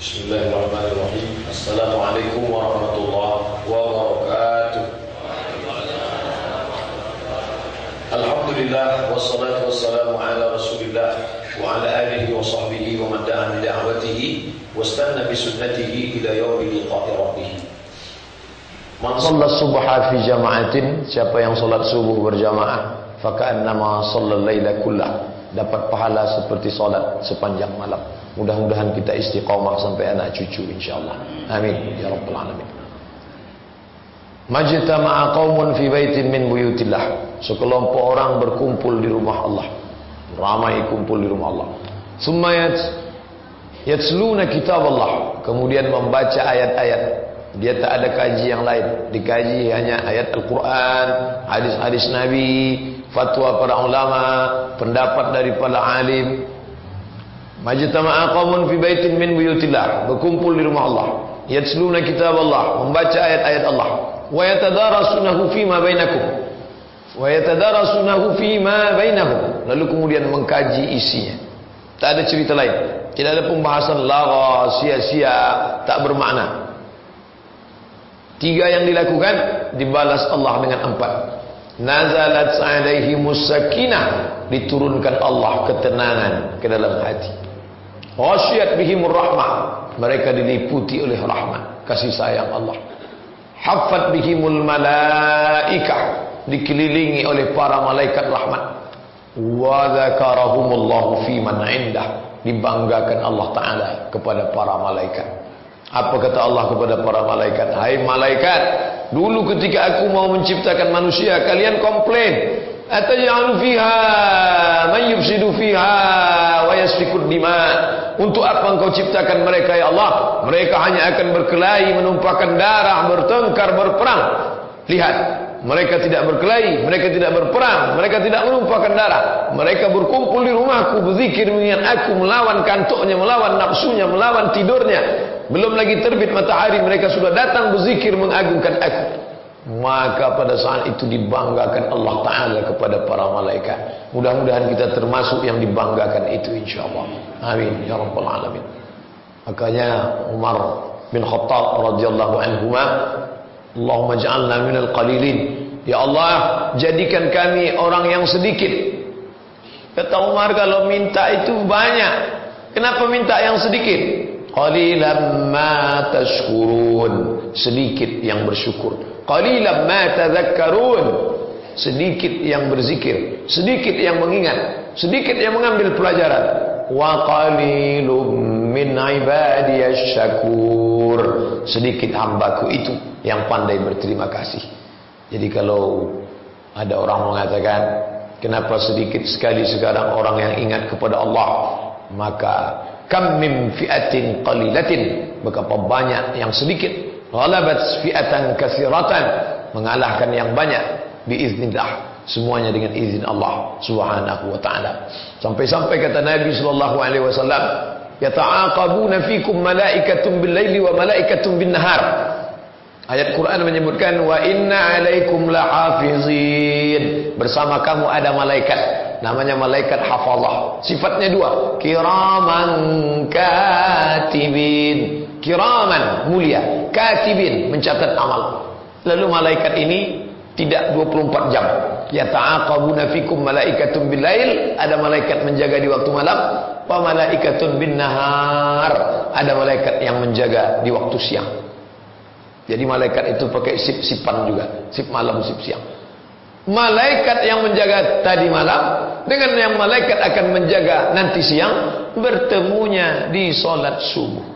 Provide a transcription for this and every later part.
Bismillahirrahmanirrahim. Assalamualaikum warahmatullahi wabarakatuh. Alhamdulillah wassalatu wassalamu ala Rasulillah wa ala alihi wa sahbihi wa man da'a bi da'watihi wastanna bi sunnatihi ila yaumi liqa'i rabbih. Man shalla subha fi jama'atin, siapa yang salat subuh berjamaah, faka'annama shalla laila kullah, dapat pahala seperti salat sepanjang malam. Mudah-mudahan kita istiqamah sampai anak cucu insyaallah. Amin ya rabbal alamin. Majtama'a qaumun fi baitin min buyutillah. Sekelompok orang berkumpul di rumah Allah. Ramai kumpul di rumah Allah. Summa yatsluna kitab Allah. Kemudian membaca ayat-ayat. Dia tak ada kaji yang lain. Dikaji hanya ayat Al-Quran, hadis-hadis Nabi, fatwa para ulama, pendapat dari para alim. Majtama'a qaumun fi baitin min buyutillah. Berkumpul di rumah Allah. Yatsluna kitab Allah. Membaca ayat-ayat Allah. wa yatadarasunahu fima bainakum wa yatadarasunahu fima bainahum lalu kemudian mengkaji isinya tak ada cerita lain tidak ada pembahasan lara sia-sia tak bermakna tiga yang dilakukan dibalas Allah dengan empat nazalat alaihi musakinah diturunkan Allah ketenangan ke dalam hati ghasyiyat bihimur rahmah mereka diliputi oleh rahmat kasih sayang Allah Hafat bihimul malaikah dikelilingi oleh para malaikat rahmat. Wa dzakarahumullahu fi indah dibanggakan Allah taala kepada para malaikat. Apa kata Allah kepada para malaikat? Hai malaikat, dulu ketika aku mau menciptakan manusia kalian komplain Ataj'alu fiha man yufsidu fiha wa yasfikud dima. Untuk apa engkau ciptakan mereka ya Allah? Mereka hanya akan berkelahi, menumpahkan darah, bertengkar, berperang. Lihat, mereka tidak berkelahi, mereka tidak berperang, mereka tidak menumpahkan darah. Mereka berkumpul di rumahku, berzikir mengingat aku, melawan kantuknya, melawan nafsunya, melawan tidurnya. Belum lagi terbit matahari, mereka sudah datang berzikir mengagungkan aku. Maka pada saat itu dibanggakan Allah Ta'ala kepada para malaikat. Mudah-mudahan kita termasuk yang dibanggakan itu insyaAllah. Amin. Ya Rabbal Alamin. Makanya Umar bin Khattab radhiyallahu anhu Allahumma ja'alna minal qalilin. Ya Allah jadikan kami orang yang sedikit. Kata Umar kalau minta itu banyak. Kenapa minta yang sedikit? Qalilan ma tashkurun Sedikit yang bersyukur. Qalilan ma tadhakkarun. Sedikit yang berzikir. Sedikit yang mengingat. Sedikit yang mengambil pelajaran. Wa qalilum min ibadiyasy syakur sedikit hambaku itu yang pandai berterima kasih. Jadi kalau ada orang mengatakan kenapa sedikit sekali sekarang orang yang ingat kepada Allah? Maka kam min fi'atin qalilatin. Betapa banyak yang sedikit Ghalabat fi'atan kasiratan mengalahkan yang banyak biiznillah semuanya dengan izin Allah Subhanahu wa taala. Sampai-sampai kata Nabi sallallahu alaihi wasallam, "Yata'aqabuna fikum malaikatun bil-laili wa malaikatun bin-nahar." Ayat Quran menyebutkan wa inna alaikum lahafizin. Bersama kamu ada malaikat namanya malaikat hafazah. Sifatnya dua, kiraman katibin kiraman mulia katibin mencatat amal. Lalu malaikat ini tidak 24 jam. Ya ta'aqabuna fikum malaikatun bil lail ada malaikat menjaga di waktu malam wa malaikatun bin nahar ada malaikat yang menjaga di waktu siang. Jadi malaikat itu pakai sip-sipan juga sip malam sip siang. Malaikat yang menjaga tadi malam dengan yang malaikat akan menjaga nanti siang bertemunya di solat subuh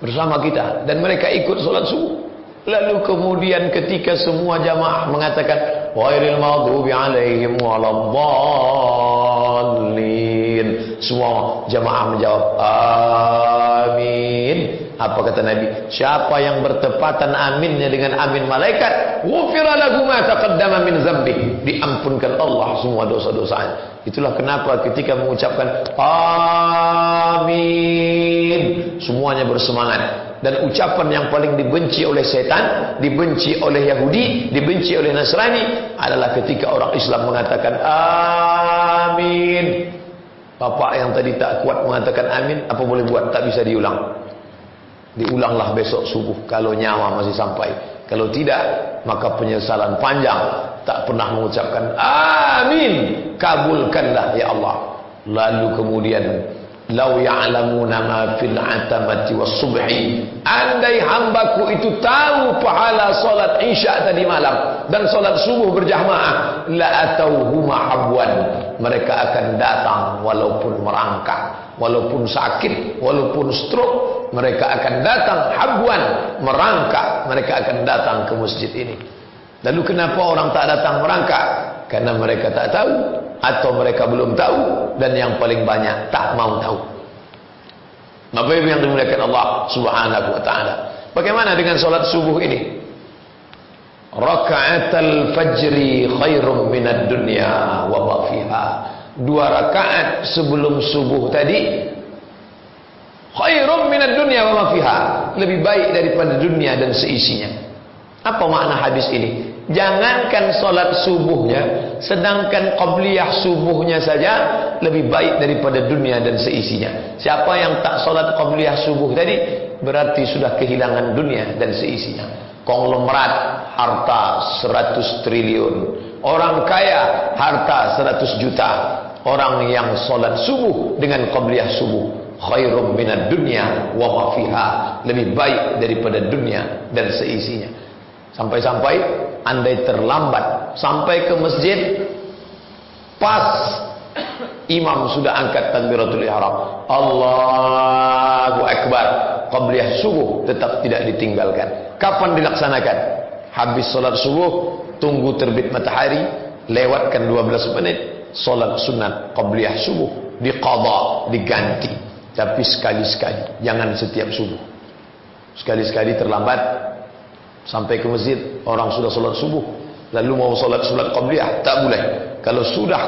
bersama kita dan mereka ikut solat subuh. Lalu kemudian ketika semua jamaah mengatakan wairil maghdubi alaihim waladdallin. Semua jamaah menjawab amin. Apa kata Nabi? Siapa yang bertepatan aminnya dengan amin malaikat, ghufira lahu ma taqaddama min dzambi. Diampunkan Allah semua dosa-dosanya. Itulah kenapa ketika mengucapkan amin, semuanya bersemangat. Dan ucapan yang paling dibenci oleh setan, dibenci oleh Yahudi, dibenci oleh Nasrani adalah ketika orang Islam mengatakan amin. Bapak yang tadi tak kuat mengatakan amin, apa boleh buat? Tak bisa diulang. Diulanglah besok subuh kalau nyawa masih sampai. Kalau tidak, maka penyesalan panjang. Tak pernah mengucapkan amin. Kabulkanlah ya Allah. Lalu kemudian Lau ya'lamuna ma fil atamati was subhi. Andai hambaku itu tahu pahala solat isya tadi malam dan solat subuh berjamaah, la atauhuma habwan. Mereka akan datang walaupun merangkak, walaupun sakit, walaupun stroke, mereka akan datang habwan, merangkak, mereka akan datang ke masjid ini. Lalu kenapa orang tak datang merangkak? Karena mereka tak tahu atau mereka belum tahu dan yang paling banyak tak mau tahu. Bapak Ibu yang dimuliakan Allah Subhanahu wa taala. Bagaimana dengan salat subuh ini? Raka'atul fajri khairum minad dunya wa ma fiha. Dua rakaat sebelum subuh tadi khairum minad dunya wa ma fiha. Lebih baik daripada dunia dan seisinya. Apa makna hadis ini? Jangankan solat subuhnya, sedangkan qabliyah subuhnya saja lebih baik daripada dunia dan seisinya. Siapa yang tak solat qabliyah subuh tadi, berarti sudah kehilangan dunia dan seisinya. Konglomerat harta 100 triliun. Orang kaya harta 100 juta. Orang yang solat subuh dengan qabliyah subuh khairum minad dunya wa ma fiha lebih baik daripada dunia dan seisinya Sampai-sampai andai terlambat sampai ke masjid pas imam sudah angkat takbiratul ihram. Allahu akbar. Qabliyah subuh tetap tidak ditinggalkan. Kapan dilaksanakan? Habis solat subuh, tunggu terbit matahari, lewatkan 12 menit, solat sunat qabliyah subuh diqadha, diganti. Tapi sekali-sekali, jangan setiap subuh. Sekali-sekali terlambat, Sampai ke masjid orang sudah solat subuh. Lalu mau solat solat qabliyah tak boleh. Kalau sudah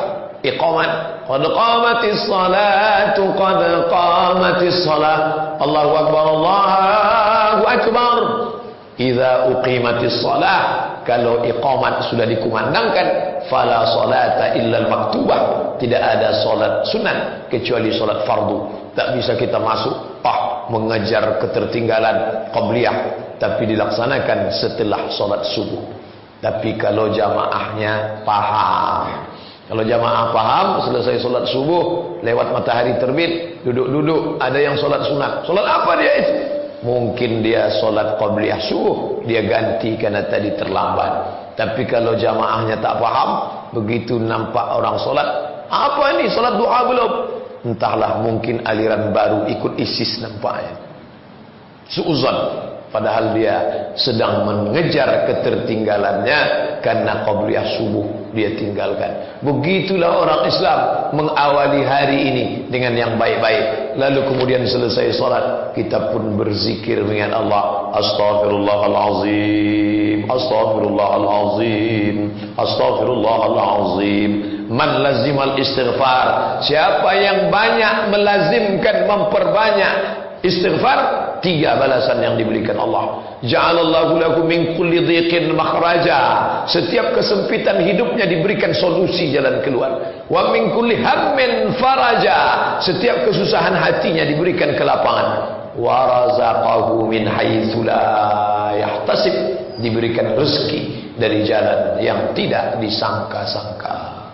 iqamat qad qamatis salatu qad qamatis salat. Allahu akbar Allahu akbar Idza uqimatis salah kalau iqamat sudah dikumandangkan fala salata illa maktubah. Tidak ada solat sunat kecuali solat fardu. Tak bisa kita masuk ah mengejar ketertinggalan qabliyah. Tapi dilaksanakan setelah solat subuh. Tapi kalau jamaahnya paham. Kalau jamaah paham selesai solat subuh lewat matahari terbit duduk-duduk ada yang solat sunat solat apa dia Mungkin dia solat qabliyah subuh, dia ganti karena tadi terlambat. Tapi kalau jamaahnya tak faham, begitu nampak orang solat, apa ini solat duha belum? Entahlah mungkin aliran baru ikut ISIS nampaknya. Suuzan. Padahal dia sedang mengejar ketertinggalannya karena qabliyah subuh dia tinggalkan. Begitulah orang Islam mengawali hari ini dengan yang baik-baik. Lalu kemudian selesai salat, kita pun berzikir dengan Allah. Astaghfirullahalazim. Astaghfirullahalazim. Astaghfirullahalazim. Man lazimal istighfar. Siapa yang banyak melazimkan memperbanyak Istighfar tiga balasan yang diberikan Allah. Ja'alallahu lakum min kulli dhiqin makhraja. Setiap kesempitan hidupnya diberikan solusi jalan keluar. Wa min kulli hammin faraja. Setiap kesusahan hatinya diberikan kelapangan. Wa razaqahu min haitsu la yahtasib. Diberikan rezeki dari jalan yang tidak disangka-sangka.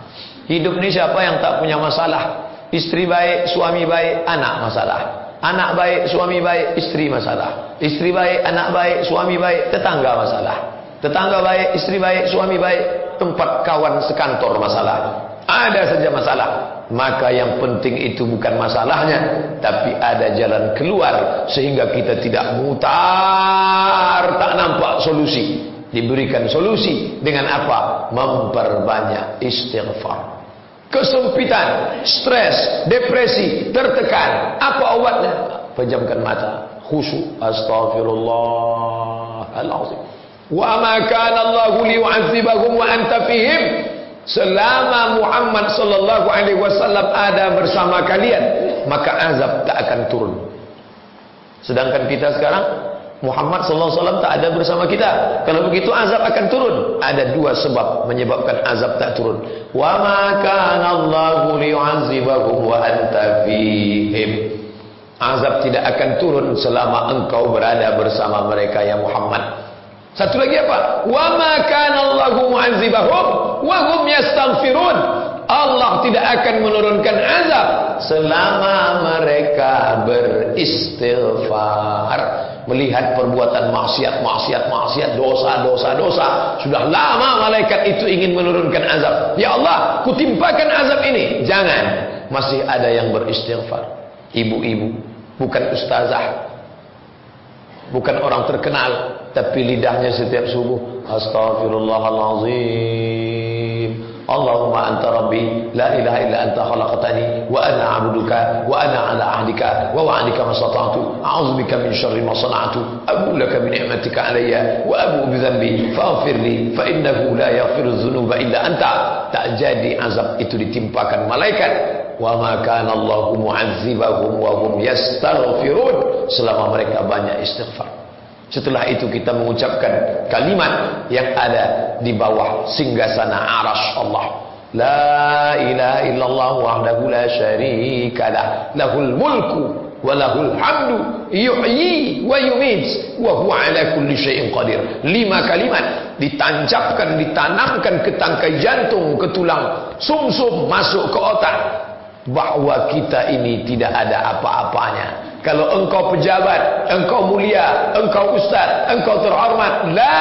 Hidup ini siapa yang tak punya masalah? Istri baik, suami baik, anak masalah. Anak baik, suami baik, istri masalah. Istri baik, anak baik, suami baik, tetangga masalah. Tetangga baik, istri baik, suami baik, tempat kawan sekantor masalah. Ada saja masalah. Maka yang penting itu bukan masalahnya, tapi ada jalan keluar sehingga kita tidak mutar, tak nampak solusi. Diberikan solusi dengan apa? Memperbanyak istighfar kesempitan, stres, depresi, tertekan. Apa obatnya? Pejamkan mata, khusyuk. Astaghfirullahalazim. Wa ma kana Allah liyu'adzibahum wa anta fihim. Selama Muhammad sallallahu alaihi wasallam ada bersama kalian, maka azab tak akan turun. Sedangkan kita sekarang Muhammad wasallam tak ada bersama kita. Kalau begitu azab akan turun. Ada dua sebab menyebabkan azab tak turun. Wa ma kana Allahu wa anta fihim. Azab tidak akan turun selama engkau berada bersama mereka ya Muhammad. Satu lagi apa? Wa ma kana Allahu mu'adzibahum wa hum yastaghfirun. Allah tidak akan menurunkan azab selama mereka beristighfar melihat perbuatan maksiat maksiat maksiat dosa dosa dosa. Sudah lama malaikat itu ingin menurunkan azab. Ya Allah kutimpakan azab ini. Jangan. Masih ada yang beristighfar. Ibu-ibu bukan ustazah. Bukan orang terkenal tapi lidahnya setiap subuh. Astaghfirullahalazim Allahumma anta rabbi la ilaha illa anta khalaqtani wa ana 'abduka wa ana 'ala 'ahdika wa wa'dika mastata'tu a'udzu bika min syarri ma sana'tu. Abu laka bi ni'matika 'alayya wa abu bi dhanbi faghfir li fa innahu la yaghfiru dhunuba illa anta. Tak jadi azab itu ditimpakan malaikat. Wa ma kana Allahu mu'adzibahum wa hum yastaghfirun. Selama mereka banyak istighfar Setelah itu kita mengucapkan kalimat yang ada di bawah singgasana arash Allah. La ilaha illallah wahdahu la syarika lah. Lahul mulku wa lahul hamdu yuhyi wa yumit wa huwa ala kulli syai'in qadir. Lima kalimat ditancapkan, ditanamkan ke tangkai jantung, ke tulang sumsum -sum, masuk ke otak bahwa kita ini tidak ada apa-apanya kalau engkau pejabat, engkau mulia, engkau ustaz, engkau terhormat, la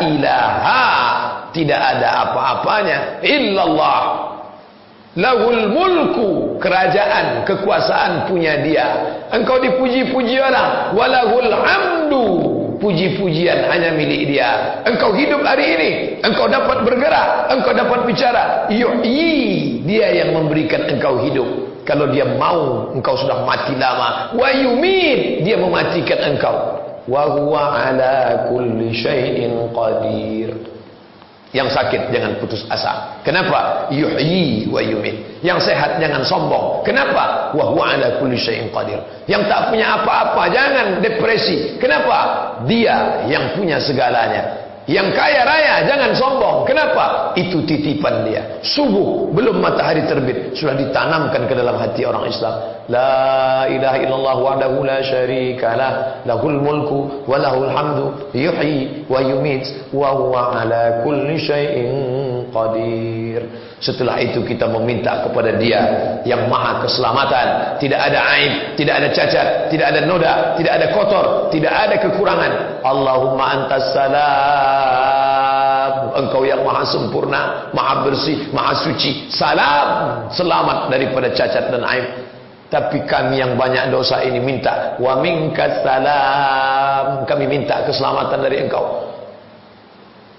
ilaha, tidak ada apa-apanya illallah. Lahul mulku, kerajaan, kekuasaan punya dia. Engkau dipuji-puji orang, walahul hamdu, puji-pujian hanya milik dia. Engkau hidup hari ini, engkau dapat bergerak, engkau dapat bicara. Yuhyi, dia yang memberikan engkau hidup. Kalau dia mau engkau sudah mati lama, wa yumit, dia mematikan engkau. Wa huwa ala kulli syai'in qadir. Yang sakit jangan putus asa. Kenapa? Yuhyi wa yumit. Yang sehat jangan sombong. Kenapa? Wa huwa ala kulli syai'in qadir. Yang tak punya apa-apa jangan depresi. Kenapa? Dia yang punya segalanya. Yang kaya raya jangan sombong. Kenapa? Itu titipan dia. Subuh belum matahari terbit sudah ditanamkan ke dalam hati orang Islam. La ilaha illallah wahdahu la syarikalah lahul mulku wa lahul hamdu yuhyi wa yumit wa huwa ala kulli syai'in qadir. Setelah itu kita meminta kepada dia yang maha keselamatan. Tidak ada aib, tidak ada cacat, tidak ada noda, tidak ada kotor, tidak ada kekurangan. Allahumma antas salam. Engkau yang maha sempurna, maha bersih, maha suci. Salam, selamat daripada cacat dan aib. Tapi kami yang banyak dosa ini minta wa minkas salam. Kami minta keselamatan dari engkau.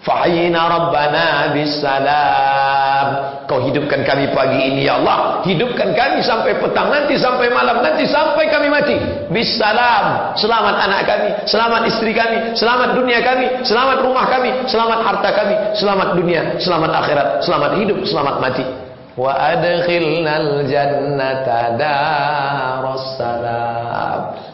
Fahayina Rabbana bisalam. Kau hidupkan kami pagi ini ya Allah. Hidupkan kami sampai petang nanti, sampai malam nanti, sampai kami mati. Bisalam. Selamat anak kami, selamat istri kami, selamat dunia kami, selamat rumah kami, selamat harta kami, selamat dunia, selamat akhirat, selamat hidup, selamat mati. Wa adkhilnal jannata darussalam.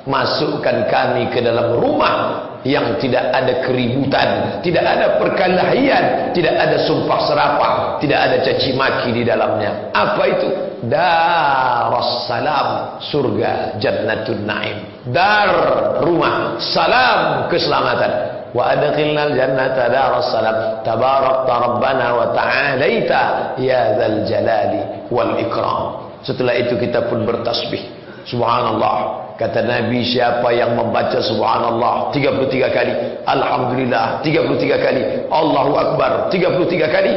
Masukkan kami ke dalam rumah yang tidak ada keributan, tidak ada perkelahian, tidak ada sumpah serapah, tidak ada caci maki di dalamnya. Apa itu? Darussalam, surga Jannatun Naim. Dar rumah, salam keselamatan. Jannata darussalam. Tabarakta rabbana wa ta'alaita ya dzal jalali wal ikram. Setelah itu kita pun bertasbih. Subhanallah Kata Nabi siapa yang membaca subhanallah 33 kali Alhamdulillah 33 kali Allahu Akbar 33 kali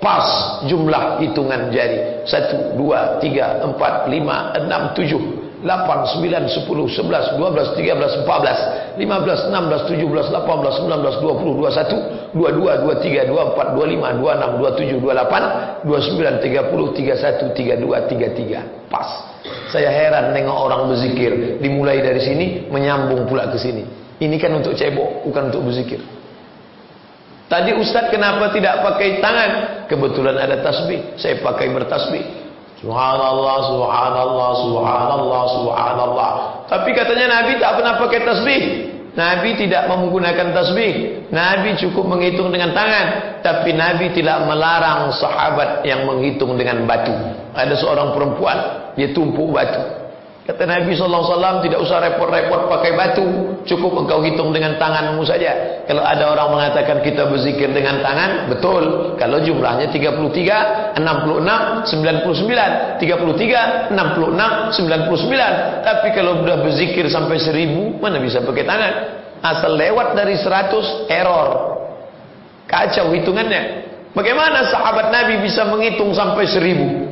Pas jumlah hitungan jari. 1, 2, 3, 4, 5, 6, 7 8, 9, 10, 11, 12, 13, 14 15, 16, 17, 18, 19, 20, 21, 22, 23, 24, 25, 26, 27, 28, 29, 30, 31, 32, 33 Pas saya heran nengok orang berzikir. Dimulai dari sini, menyambung pula ke sini. Ini kan untuk cebok, bukan untuk berzikir. Tadi Ustaz kenapa tidak pakai tangan? Kebetulan ada tasbih. Saya pakai bertasbih. Subhanallah, subhanallah, subhanallah, subhanallah. Tapi katanya Nabi tak pernah pakai tasbih. Nabi tidak menggunakan tasbih. Nabi cukup menghitung dengan tangan. Tapi Nabi tidak melarang sahabat yang menghitung dengan batu. Ada seorang perempuan, dia tumpuk batu. Kata Nabi SAW tidak usah repot-repot pakai batu. Cukup engkau hitung dengan tanganmu saja. Kalau ada orang mengatakan kita berzikir dengan tangan Betul. Kalau jumlahnya 33, 66, 99 33, 66, 99 Tapi kalau sudah berzikir sampai 1000 Mana bisa pakai tangan? Asal lewat dari 100 error. Kacau hitungannya. Bagaimana sahabat Nabi bisa menghitung sampai 1000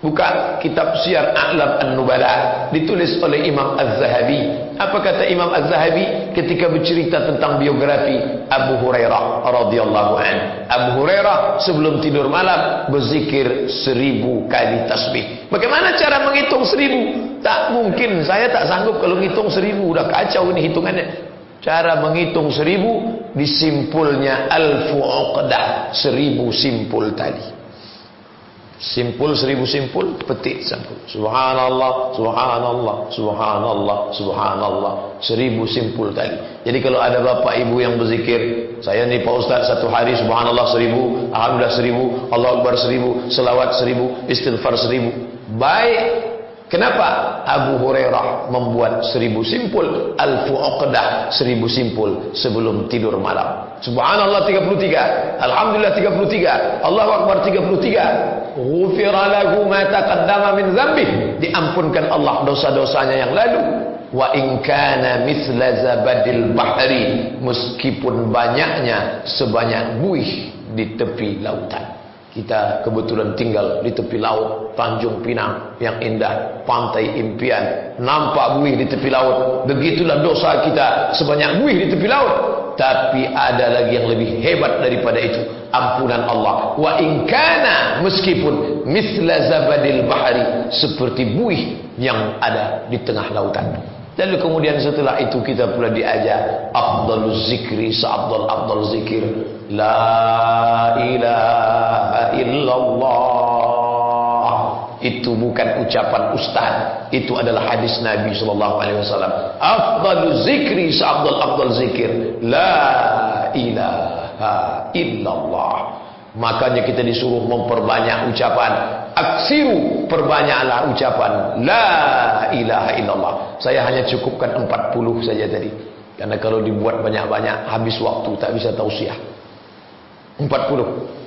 Buka kitab Syiar A'lam An-Nubala ditulis oleh Imam Az-Zahabi. Apa kata Imam Az-Zahabi ketika bercerita tentang biografi Abu Hurairah radhiyallahu an. Abu Hurairah sebelum tidur malam berzikir seribu kali tasbih. Bagaimana cara menghitung seribu? Tak mungkin, saya tak sanggup kalau menghitung seribu. Udah kacau ini hitungannya. Cara menghitung seribu disimpulnya alfu uqdah. Seribu simpul tadi. Simpul seribu simpul, petik simpul. Subhanallah, subhanallah, subhanallah, subhanallah. Seribu simpul tadi. Jadi kalau ada bapak ibu yang berzikir, saya ni Pak Ustaz satu hari subhanallah seribu, alhamdulillah seribu, Allah Akbar seribu, selawat seribu, istighfar seribu. Baik. Kenapa Abu Hurairah membuat seribu simpul, alfu uqdah seribu simpul sebelum tidur malam. Subhanallah 33, Alhamdulillah 33, Allahu Akbar 33. Ghufira lahu ma taqaddama min dzambih. Diampunkan Allah dosa-dosanya yang lalu. Wa in kana mithla zabadil bahri, meskipun banyaknya sebanyak buih di tepi lautan. Kita kebetulan tinggal di tepi laut Tanjung Pinang yang indah. Pantai Impian. Nampak buih di tepi laut. Begitulah dosa kita. Sebanyak buih di tepi laut. Tapi ada lagi yang lebih hebat daripada itu. Ampunan Allah. Wa inkana meskipun Mithla zabadil bahari Seperti buih yang ada di tengah lautan Lalu kemudian setelah itu kita pula diajar Abdul zikri Seabdul abdul zikir. La ilaha illallah. Itu bukan ucapan ustaz. Itu adalah hadis Nabi SAW Abdul zikri Seabdul abdul zikir. La ilaha illallah. Makanya kita disuruh memperbanyak ucapan Aksiru Perbanyaklah ucapan La ilaha illallah. Saya hanya cukupkan 40 saja tadi. Karena kalau dibuat banyak-banyak Habis waktu tak bisa tausiah. 40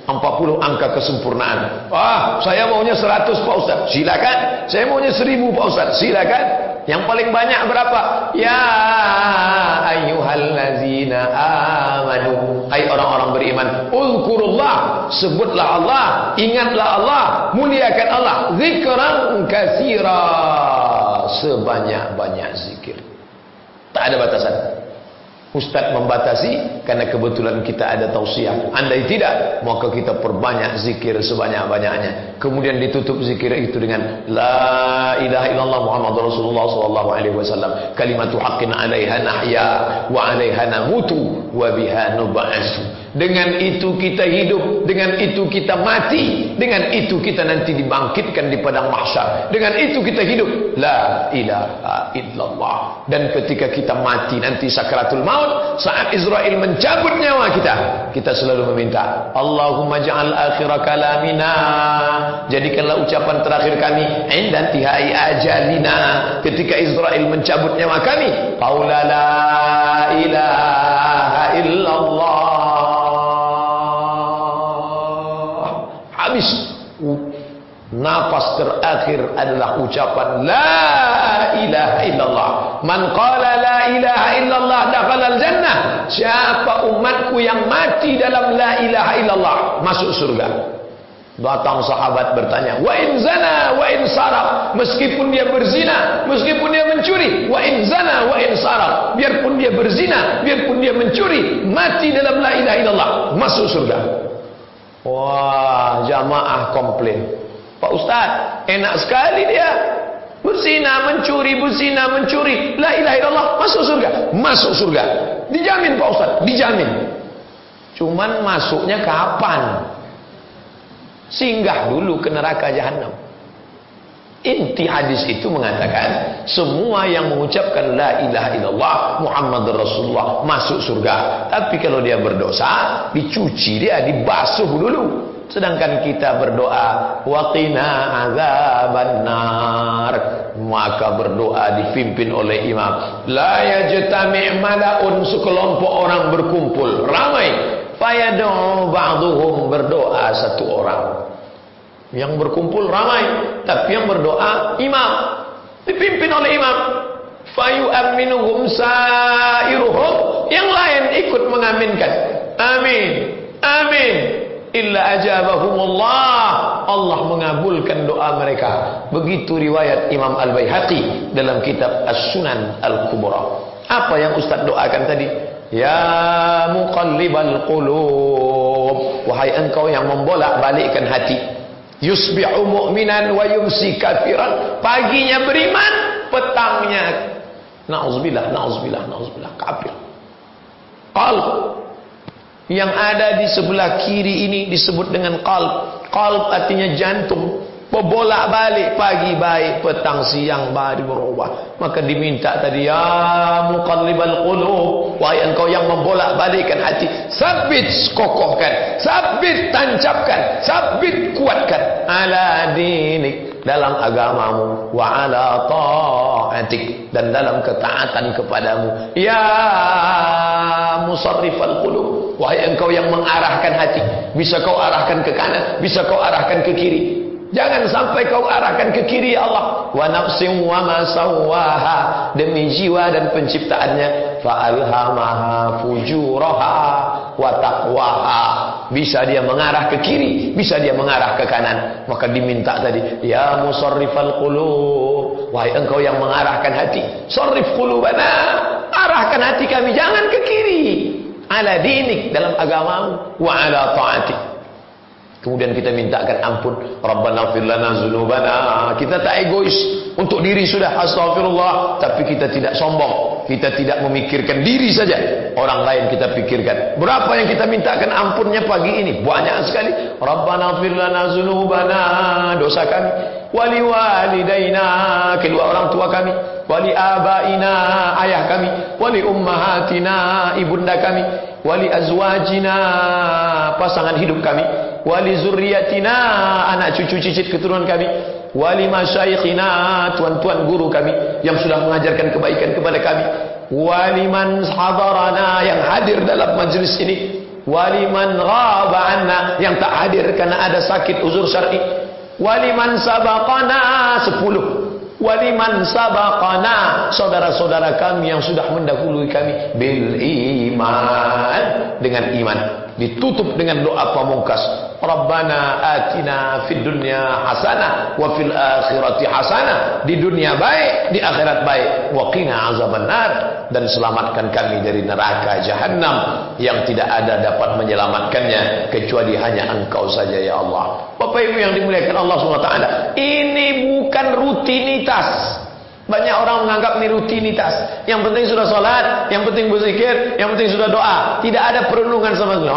40 angka kesempurnaan. Wah saya maunya 100 Pak Ustaz. Silakan. Saya maunya 1000 Pak Ustaz. Silakan Yang paling banyak berapa Ya ayyuhallazina amanu Hai orang-orang beriman, uzkurullah, sebutlah Allah, ingatlah Allah, muliakan Allah, zikran katsira, sebanyak-banyak zikir. Tak ada batasan. Ustaz membatasi karena kebetulan kita ada tausiah. Andai tidak, maka kita perbanyak zikir sebanyak-banyaknya. Kemudian ditutup zikir itu dengan la ilaha illallah Muhammad Rasulullah sallallahu alaihi wasallam. Kalimatu haqqin 'alaiha nahya wa 'alaiha namutu wa biha nub'atsu. Dengan itu kita hidup, dengan itu kita mati, dengan itu kita nanti dibangkitkan di padang mahsyar. Dengan itu kita hidup. La ilaha illallah. Dan ketika kita mati nanti sakratul maut, saat Israel mencabut nyawa kita, kita selalu meminta, Allahumma ja'al akhir kalamina. Jadikanlah ucapan terakhir kami inda tihai ajalina. Ketika Israel mencabut nyawa kami, qaula la ilaha illallah. Nafas terakhir adalah ucapan la ilaha illallah. Man qala la ilaha illallah dakhala jannah siapa umatku yang mati dalam la ilaha illallah masuk surga? Datang sahabat bertanya, wa in zana wa in meskipun dia berzina, meskipun dia mencuri, wa in zana wa in biarpun dia berzina, biarpun dia mencuri, mati dalam la ilaha illallah, masuk surga. Wah, jamaah komplain. Pak Ustaz, enak sekali dia. Berzina, mencuri, berzina, mencuri. La ilaha illallah, masuk surga. Masuk surga. Dijamin Pak Ustaz, dijamin. Cuman masuknya kapan? Singgah dulu ke neraka jahanam. Inti hadis itu mengatakan semua yang mengucapkan la ilaha illallah Muhammad Rasulullah masuk surga. Tapi kalau dia berdosa, dicuci dia, dibasuh dulu. Sedangkan kita berdoa waqina azabannar maka berdoa dipimpin oleh imam la yajtami' malaun sekelompok orang berkumpul ramai fayad'u ba'dhum berdoa satu orang yang berkumpul ramai, tapi yang berdoa imam. Dipimpin oleh imam. Fayu aminuhum sairuhum. Yang lain ikut mengaminkan. Amin. Amin. Illa ajabahumullah. Allah mengabulkan doa mereka. Begitu riwayat Imam Al-Baihaqi dalam kitab As-Sunan Al-Kubra. Apa yang Ustaz doakan tadi? Ya muqallibal qulub. Wahai engkau yang membolak-balikkan hati yusbihu mu'minan wa yumsi kafiran paginya beriman petangnya nauzubillah nauzubillah nauzubillah kafir qalb yang ada di sebelah kiri ini disebut dengan qalb. Qalb artinya jantung. Berbolak balik pagi baik petang siang baru berubah. Maka diminta tadi ya muqallibal qulub wahai engkau yang membolak balikkan hati, sabit kokohkan, sabit tancapkan, sabit kuatkan ala dinik dalam agamamu wa ala ta'atik dan dalam ketaatan kepadamu. Ya musarrifal qulub wahai engkau yang mengarahkan hati bisa kau arahkan ke kanan bisa kau arahkan ke kiri Jangan sampai kau arahkan ke kiri ya Allah. Wa nafsin wa ma demi jiwa dan penciptaannya fa alhamaha fujuraha wa taqwaha. Bisa dia mengarah ke kiri, bisa dia mengarah ke kanan. Maka diminta tadi, ya musarrifal qulub, wahai engkau yang mengarahkan hati, sarrif qulubana, arahkan hati kami jangan ke kiri. Ala dinik dalam agamamu wa ala ta'atik. Kemudian kita mintakan ampun. Rabbana fir lana dzunubana. Kita tak egois untuk diri sudah astagfirullah, tapi kita tidak sombong. Kita tidak memikirkan diri saja. Orang lain kita pikirkan. Berapa yang kita mintakan ampunnya pagi ini? Banyak sekali. Rabbana fir lana dzunubana. Dosa kami. Wali walidaina. Kedua orang tua kami. Wali abaina. Ayah kami. Wali ummahatina. Ibunda kami. Wali azwajina. Pasangan hidup kami wali zurriyatina anak cucu cicit keturunan kami wali masyayikhina tuan-tuan guru kami yang sudah mengajarkan kebaikan kepada kami wali man hadarana yang hadir dalam majlis ini wali man ghaba anna yang tak hadir karena ada sakit uzur syar'i wali man sabaqana sepuluh. Waliman sabaqana saudara-saudara kami yang sudah mendahului kami. Bil iman. Dengan iman ditutup dengan doa pamungkas. Rabbana atina fid dunya hasanah wa fil akhirati hasanah. Di dunia baik di akhirat baik. Wa qina azabannar. Dan selamatkan kami dari neraka jahanam yang tidak ada dapat menyelamatkannya kecuali hanya engkau saja ya Allah. Bapak Ibu yang dimuliakan Allah SWT ini bukan rutinitas banyak orang menganggap ini rutinitas. Yang penting sudah sholat, yang penting berzikir, yang penting sudah doa. Tidak ada perundungan sama sekali.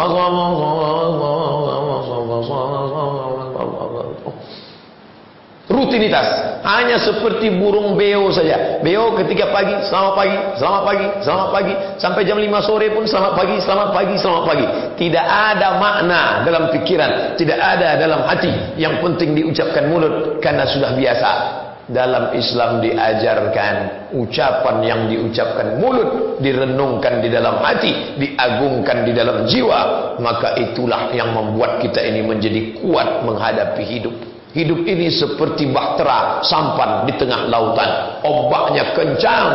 Rutinitas. Hanya seperti burung beo saja. Beo ketika pagi, selamat pagi, selamat pagi, selamat pagi. Sampai jam 5 sore pun selamat pagi, selamat pagi, selamat pagi. Tidak ada makna dalam pikiran. Tidak ada dalam hati. Yang penting diucapkan mulut. Karena sudah biasa dalam Islam diajarkan ucapan yang diucapkan mulut direnungkan di dalam hati diagungkan di dalam jiwa maka itulah yang membuat kita ini menjadi kuat menghadapi hidup. Hidup ini seperti bahtera sampan di tengah lautan. Ombaknya kencang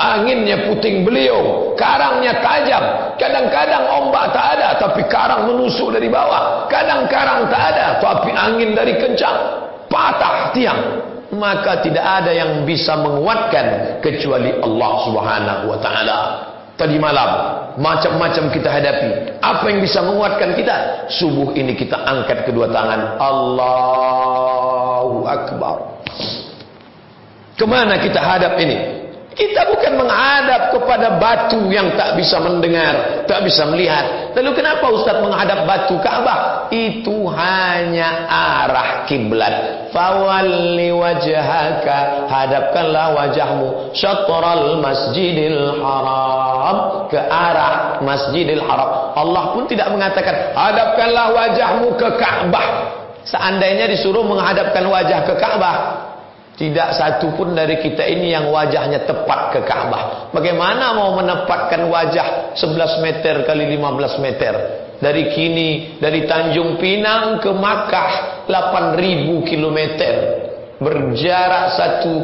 anginnya puting beliung karangnya tajam. Kadang-kadang ombak tak ada tapi karang menusuk dari bawah. Kadang karang tak ada tapi angin dari kencang. Patah tiang maka tidak ada yang bisa menguatkan kecuali Allah Subhanahu wa taala. Tadi malam macam-macam kita hadapi. Apa yang bisa menguatkan kita? Subuh ini kita angkat kedua tangan. Allahu akbar. Kemana kita hadap ini? Kita bukan menghadap kepada batu yang tak bisa mendengar, tak bisa melihat. Lalu kenapa Ustaz menghadap batu Ka'bah? Itu hanya arah kiblat. Fawalli wajhaka, hadapkanlah wajahmu syatral masjidil haram ke arah masjidil haram. Allah pun tidak mengatakan hadapkanlah wajahmu ke Ka'bah. Seandainya disuruh menghadapkan wajah ke Ka'bah, tidak satu pun dari kita ini yang wajahnya tepat ke Ka'bah. Bagaimana mau menempatkan wajah 11 meter kali 15 meter? Dari kini, dari Tanjung Pinang ke Makkah 8000 kilometer. Berjarak satu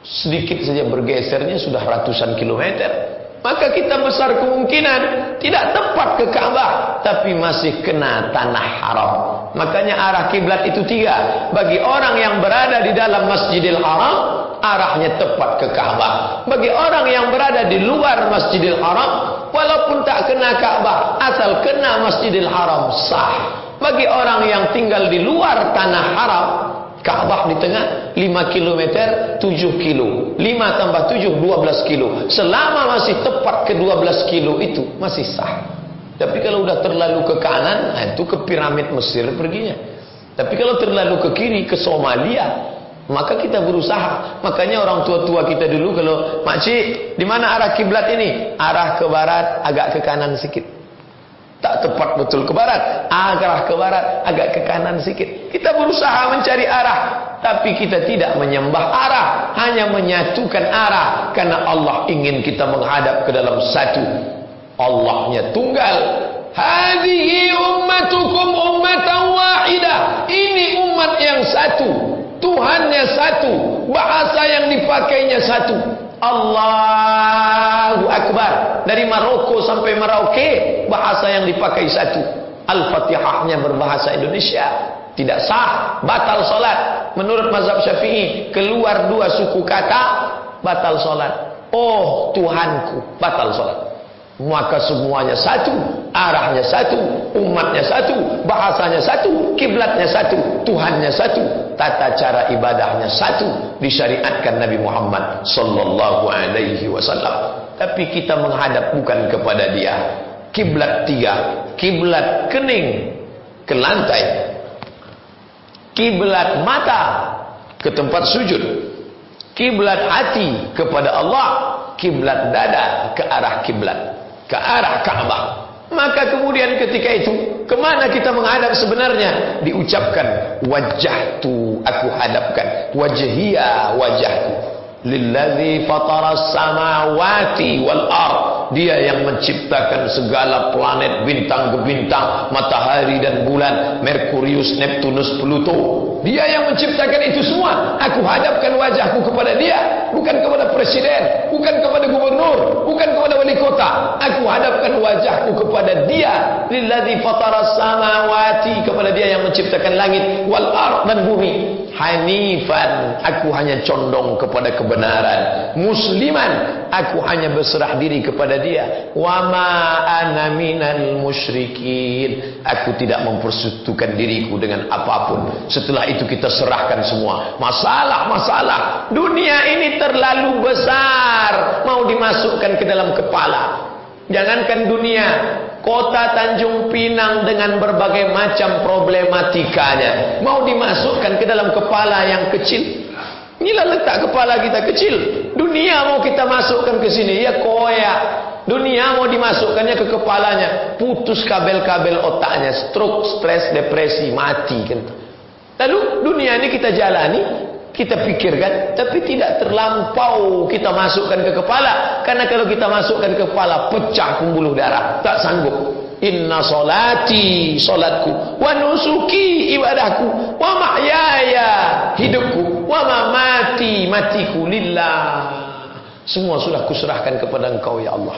sedikit saja bergesernya sudah ratusan kilometer maka kita besar kemungkinan tidak tepat ke Ka'bah tapi masih kena tanah haram. Makanya arah kiblat itu tiga. Bagi orang yang berada di dalam Masjidil Haram, arahnya tepat ke Ka'bah. Bagi orang yang berada di luar Masjidil Haram, walaupun tak kena Ka'bah, asal kena Masjidil Haram sah. Bagi orang yang tinggal di luar tanah haram, Ka'bah di tengah 5 km 7 kilo. 5 tambah 7 12 kilo. Selama masih tepat ke 12 kilo itu masih sah. Tapi kalau sudah terlalu ke kanan nah itu ke piramid Mesir perginya. Tapi kalau terlalu ke kiri ke Somalia maka kita berusaha. Makanya orang tua-tua kita dulu kalau makcik di mana arah kiblat ini? Arah ke barat agak ke kanan sedikit tak tepat betul ke barat arah ke barat agak ke kanan sedikit kita berusaha mencari arah tapi kita tidak menyembah arah hanya menyatukan arah karena Allah ingin kita menghadap ke dalam satu Allahnya tunggal. Hadhihi ummatukum ummatan wahidah ini umat yang satu Tuhannya satu bahasa yang dipakainya satu Allahu Akbar. Dari Maroko sampai Merauke bahasa yang dipakai satu. Al-Fatihahnya berbahasa Indonesia. Tidak sah batal solat. Menurut mazhab syafi'i keluar dua suku kata batal solat. Oh Tuhanku batal solat maka semuanya satu, arahnya satu, umatnya satu, bahasanya satu, kiblatnya satu, Tuhannya satu, tata cara ibadahnya satu, disyariatkan Nabi Muhammad sallallahu alaihi wasallam. Tapi kita menghadap bukan kepada dia. Kiblat tiga, kiblat kening ke lantai, kiblat mata ke tempat sujud, kiblat hati kepada Allah, kiblat dada ke arah kiblat ke arah Ka'bah. Maka kemudian ketika itu ke mana kita menghadap sebenarnya? Diucapkan wajah tu aku hadapkan. Wajhiya wajahku. Lillazi fataras samawati wal ard. Dia yang menciptakan segala planet, bintang ke bintang, matahari dan bulan, Merkurius, Neptunus, Pluto. Dia yang menciptakan itu semua. Aku hadapkan wajahku kepada dia. Bukan kepada presiden. Bukan kepada gubernur. Bukan kepada wali kota. Aku hadapkan wajahku kepada dia. Lilladhi fataras samawati. Kepada dia yang menciptakan langit. Wal ard dan bumi hanifan aku hanya condong kepada kebenaran. Musliman aku hanya berserah diri kepada dia. Wa ma ana minal musyrikin. Aku tidak mempersekutukan diriku dengan apapun. Setelah itu kita serahkan semua. Masalah-masalah. Dunia ini terlalu besar. Mau dimasukkan ke dalam kepala Jangankan dunia, kota Tanjung Pinang dengan berbagai macam problematikanya mau dimasukkan ke dalam kepala yang kecil. Inilah letak kepala kita kecil. Dunia mau kita masukkan ke sini, ya koyak. Dunia mau dimasukkannya ke kepalanya, putus kabel-kabel otaknya, stroke, stres, depresi, mati kan. Lalu dunia ini kita jalani kita pikirkan tapi tidak terlampau kita masukkan ke kepala. Karena kalau kita masukkan ke kepala pecah pembuluh darah. Tak sanggup. Inna solati solatku wa nusuki ibadahku wa mahyaya hidupku wa mamati matiku lillah. Semua sudah kuserahkan kepada engkau ya Allah.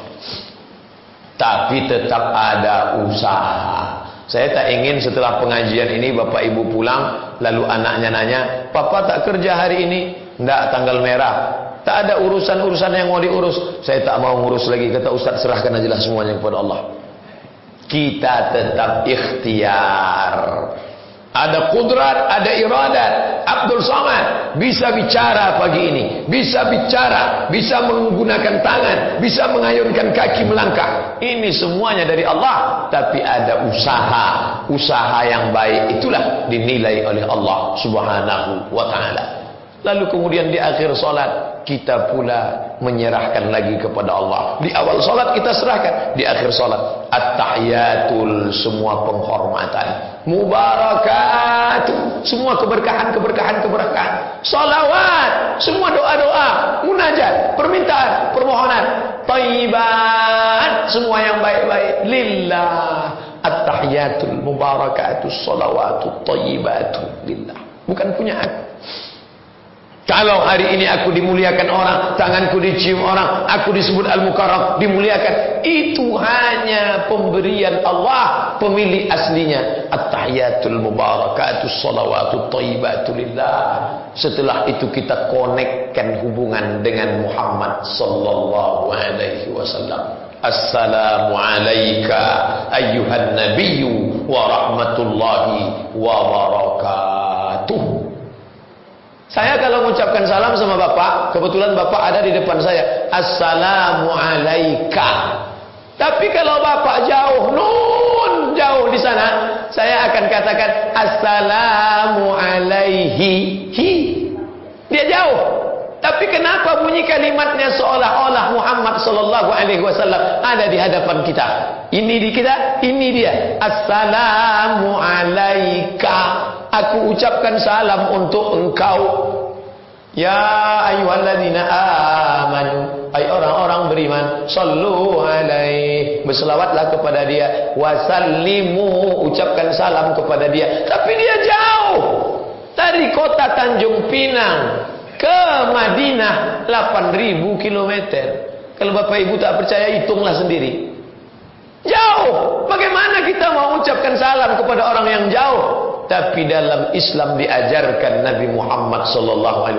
Tapi tetap ada usaha saya tak ingin setelah pengajian ini bapak ibu pulang lalu anaknya nanya, "Papa tak kerja hari ini?" "Enggak, tanggal merah." Tak ada urusan-urusan yang mau diurus. Saya tak mau ngurus lagi. Kata Ustaz, serahkan aja lah semuanya kepada Allah. Kita tetap ikhtiar. Ada kudrat, ada iradat. Abdul Somad bisa bicara pagi ini. Bisa bicara, bisa menggunakan tangan, bisa mengayunkan kaki melangkah. Ini semuanya dari Allah. Tapi ada usaha. Usaha yang baik itulah dinilai oleh Allah subhanahu wa ta'ala. Lalu kemudian di akhir solat kita pula menyerahkan lagi kepada Allah. Di awal solat kita serahkan, di akhir solat at-tahiyatul semua penghormatan, mubarakat semua keberkahan keberkahan keberkahan, salawat. Semua doa doa, munajat, permintaan, permohonan, taibat. Semua yang baik baik, lillah. At-tahiyatul mubarakatus salawatut taibatu lillah, bukan punya aku. Kalau hari ini aku dimuliakan orang, tanganku dicium orang, aku disebut Al-Mukarram, dimuliakan. Itu hanya pemberian Allah, pemilik aslinya. At-tahiyatul mubarakatus salawatut thayyibatu lillah. Setelah itu kita konekkan hubungan dengan Muhammad sallallahu alaihi wasallam. Assalamu alayka ayyuhan nabiyyu wa rahmatullahi wa barakatuh. Saya kalau mengucapkan salam sama Bapak, kebetulan Bapak ada di depan saya. Assalamu alaika. Tapi kalau Bapak jauh, nun jauh di sana, saya akan katakan Assalamu alaihi. Hi. Dia jauh. Tapi kenapa bunyi kalimatnya seolah-olah Muhammad sallallahu alaihi wasallam ada di hadapan kita? Ini di kita, ini dia. Assalamu alaika. Aku ucapkan salam untuk engkau. Ya ayyuhalladzina amanu. Ay orang-orang beriman Sallu alaih. Berselawatlah kepada dia. Wasallimu Ucapkan salam kepada dia. Tapi dia jauh Dari kota Tanjung Pinang Ke Madinah 8000 km Kalau bapak ibu tak percaya Hitunglah sendiri Jauh. Bagaimana kita mau ucapkan salam kepada orang yang jauh? Tapi dalam Islam diajarkan Nabi Muhammad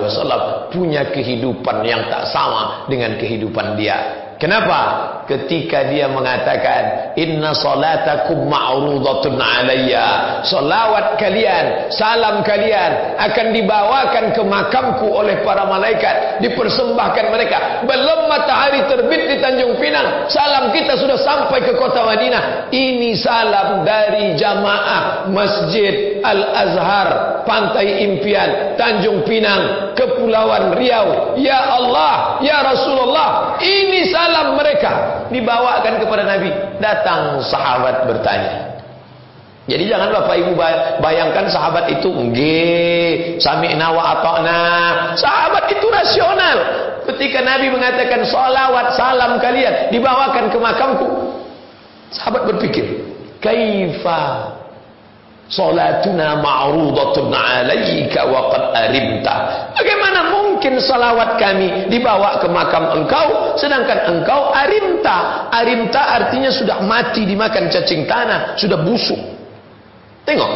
wasallam punya kehidupan yang tak sama dengan kehidupan dia Kenapa? Ketika dia mengatakan Inna salatakum ma'rudatun alayya. Salawat kalian Salam kalian Akan dibawakan ke makamku oleh para malaikat Dipersembahkan mereka. Belum matahari terbit di Tanjung Pinang Salam kita sudah sampai ke kota Madinah. Ini salam dari jamaah Masjid Al-Azhar Pantai Impian Tanjung Pinang Kepulauan Riau Ya Allah Ya Rasulullah Ini salam mereka dibawakan kepada Nabi. Datang sahabat bertanya. Jadi jangan Bapak Ibu bayangkan sahabat itu nggih, sami'na wa ata'na. Sahabat itu rasional. Ketika Nabi mengatakan salawat salam kalian dibawakan ke makamku. Sahabat berpikir, kaifa Salatuna ma'rudatun alaika wa qad arimta. Bagaimana mungkin salawat kami dibawa ke makam engkau sedangkan engkau arimta. Arimta artinya sudah mati dimakan cacing tanah, sudah busuk. Tengok,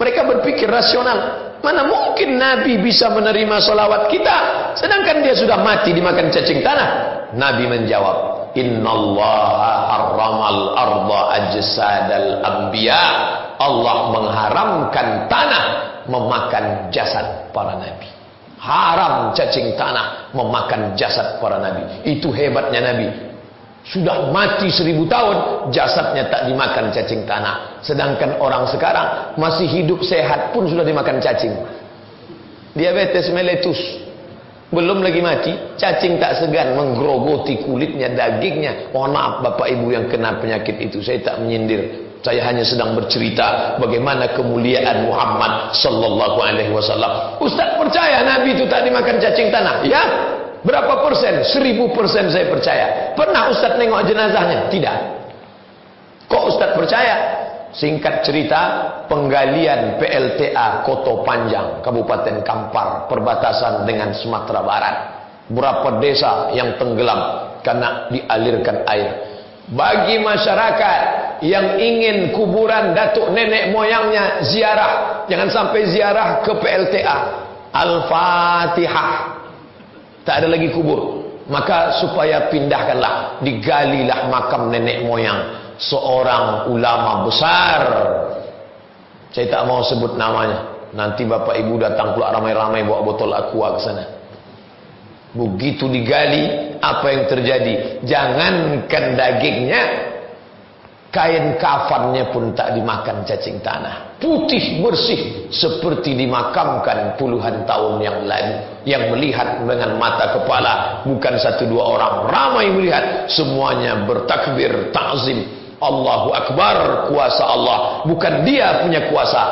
mereka berpikir rasional. Mana mungkin Nabi bisa menerima salawat kita sedangkan dia sudah mati dimakan cacing tanah? Nabi menjawab, Innallaha harramal arda ajsadal anbiya Allah mengharamkan tanah memakan jasad para nabi. Haram cacing tanah memakan jasad para nabi. Itu hebatnya nabi. Sudah mati seribu tahun, jasadnya tak dimakan cacing tanah. Sedangkan orang sekarang masih hidup sehat pun sudah dimakan cacing. Diabetes meletus. Belum lagi mati, cacing tak segan menggerogoti kulitnya, dagingnya. Mohon maaf Bapak Ibu yang kena penyakit itu, saya tak menyindir. Saya hanya sedang bercerita bagaimana kemuliaan Muhammad sallallahu alaihi wasallam. Ustaz percaya Nabi itu tak dimakan cacing tanah? Ya. Berapa persen? Seribu persen saya percaya. Pernah Ustaz nengok jenazahnya? Tidak. Kok Ustaz percaya? Singkat cerita, penggalian PLTA Koto Panjang, Kabupaten Kampar, perbatasan dengan Sumatera Barat. Berapa desa yang tenggelam karena dialirkan air. Bagi masyarakat yang ingin kuburan datuk nenek moyangnya ziarah jangan sampai ziarah ke PLTA Al-Fatihah. Tak ada lagi kubur. Maka supaya pindahkanlah digalilah makam nenek moyang seorang ulama besar Saya tak mau sebut namanya. Nanti bapak ibu datang pula ramai-ramai bawa botol aqua ke sana. Begitu digali, apa yang terjadi? Jangankan dagingnya, kain kafannya pun tak dimakan cacing tanah. Putih bersih seperti dimakamkan puluhan tahun yang lalu. Yang melihat dengan mata kepala, bukan satu dua orang, ramai melihat, semuanya bertakbir, ta'zim. Allahu Akbar, kuasa Allah. Bukan dia punya kuasa,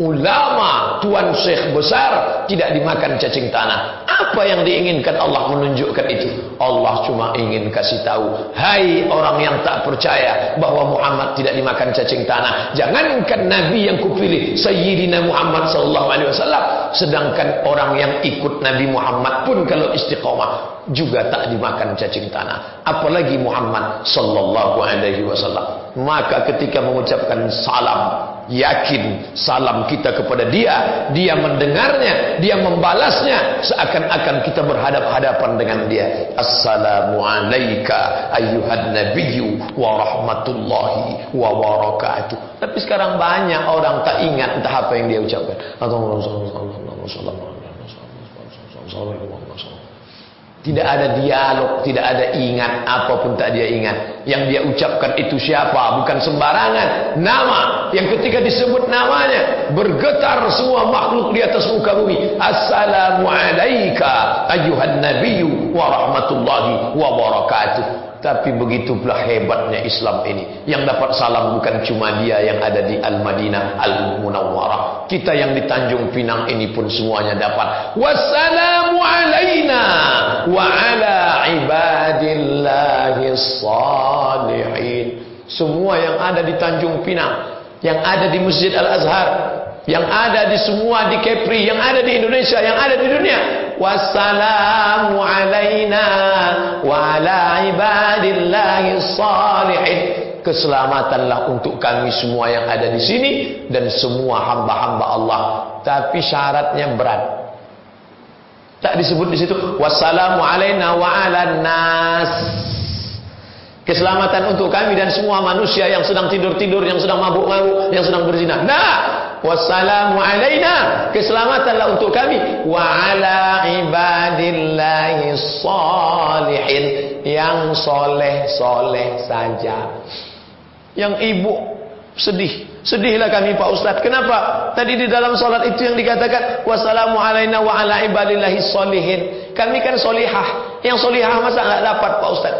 ulama tuan syekh besar tidak dimakan cacing tanah. Apa yang diinginkan Allah menunjukkan itu? Allah cuma ingin kasih tahu hai orang yang tak percaya bahwa Muhammad tidak dimakan cacing tanah jangankan nabi yang kupilih sayyidina Muhammad sallallahu alaihi wasallam sedangkan orang yang ikut Nabi Muhammad pun kalau istiqamah juga tak dimakan cacing tanah. Apalagi Muhammad sallallahu alaihi wasallam. Maka ketika mengucapkan salam yakin salam kita kepada dia dia mendengarnya dia membalasnya seakan-akan kita berhadap-hadapan dengan dia. Assalamu alayka ayyuhan nabiyyu wa rahmatullahi wa barakatuh. Tapi sekarang banyak orang tak ingat entah apa yang dia ucapkan tidak ada dialog, tidak ada ingat apa pun tak dia ingat. Yang dia ucapkan itu siapa? Bukan sembarangan. Nama yang ketika disebut namanya bergetar semua makhluk di atas muka bumi. Assalamualaikum ayuhan nabiyyu wa rahmatullahi wa barakatuh. Tapi begitu pula hebatnya Islam ini. Yang dapat salam bukan cuma dia yang ada di Al-Madinah Al-Munawwarah. Kita yang di Tanjung Pinang ini pun semuanya dapat. Wassalamu wa ala ibadillahi salihin. Semua yang ada di Tanjung Pinang. Yang ada di Masjid Al-Azhar yang ada di semua di Kepri, yang ada di Indonesia, yang ada di dunia. Wassalamu alaina wa ala ibadillahi salihin. Keselamatanlah untuk kami semua yang ada di sini dan semua hamba-hamba Allah. Tapi syaratnya berat. Tak disebut di situ wassalamu alaina wa ala nas. Keselamatan untuk kami dan semua manusia yang sedang tidur-tidur, yang sedang mabuk-mabuk, yang sedang berzina. Nah, wassalamu alaina. Keselamatanlah untuk kami wa ala ibadillahi salihin yang soleh-soleh saja. Yang ibu sedih. Sedihlah kami Pak Ustaz. Kenapa? Tadi di dalam solat itu yang dikatakan wassalamu alaina wa ala ibadillahi salihin. Kami kan solihah. Yang solihah masa enggak dapat Pak Ustaz?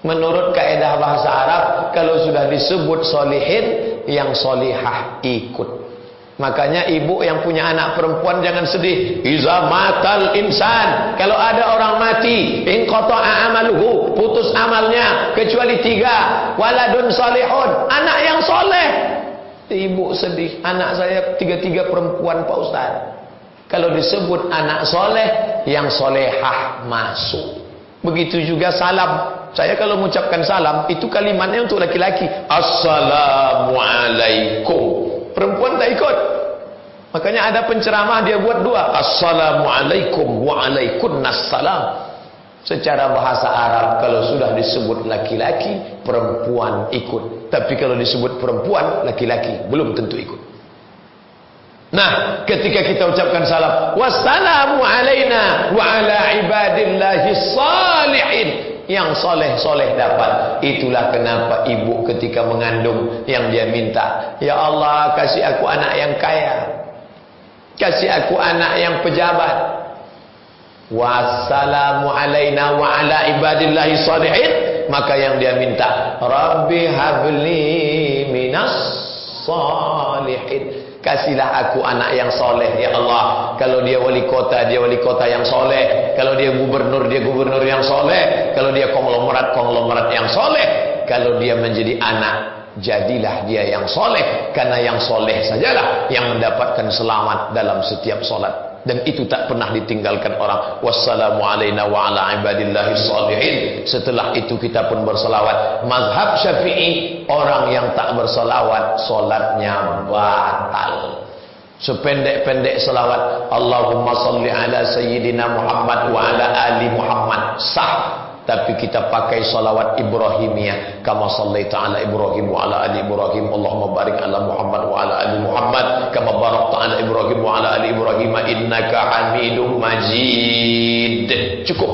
Menurut kaidah bahasa Arab, kalau sudah disebut solihin, yang solihah ikut. Makanya ibu yang punya anak perempuan jangan sedih. Iza matal insan. Kalau ada orang mati, in amaluhu, putus amalnya kecuali tiga. Waladun solihun, anak yang soleh. Ibu sedih, anak saya tiga-tiga perempuan Pak Ustaz. Kalau disebut anak soleh, yang solehah masuk. Begitu juga salam. Saya kalau mengucapkan salam, itu kalimatnya untuk laki-laki. Assalamualaikum. Perempuan tak ikut. Makanya ada penceramah dia buat dua. Assalamualaikum waalaikumsalam. Secara bahasa Arab kalau sudah disebut laki-laki, perempuan ikut. Tapi kalau disebut perempuan, laki-laki belum tentu ikut. Nah, ketika kita ucapkan salam, wassalamu alaina wa ala ibadillahi salihin yang soleh-soleh dapat. Itulah kenapa ibu ketika mengandung yang dia minta. Ya Allah kasih aku anak yang kaya. Kasih aku anak yang pejabat. Wassalamu alaina wa ala ibadillahi salihin. Maka yang dia minta. Rabbi habli minas salihin. Kasihlah aku anak yang soleh ya Allah. Kalau dia wali kota, dia wali kota yang soleh. Kalau dia gubernur, dia gubernur yang soleh. Kalau dia konglomerat, konglomerat yang soleh. Kalau dia menjadi anak, jadilah dia yang soleh. Karena yang soleh sajalah yang mendapatkan selamat dalam setiap solat dan itu tak pernah ditinggalkan orang. Wassalamu alaina wa ala ibadillahi salihin. Setelah itu kita pun berselawat. Mazhab syafi'i orang yang tak berselawat solatnya batal. Sependek-pendek selawat. Allahumma salli ala sayyidina Muhammad wa ala ali Muhammad. Sah tapi kita pakai salawat Ibrahimiyah kama sallaita ala Ibrahim wa ala ali Ibrahim. Allahumma barik ala Muhammad wa ala ali Muhammad kama barakta ala Ibrahim wa ala ali Ibrahim. Innaka Hamidum Majid. Cukup.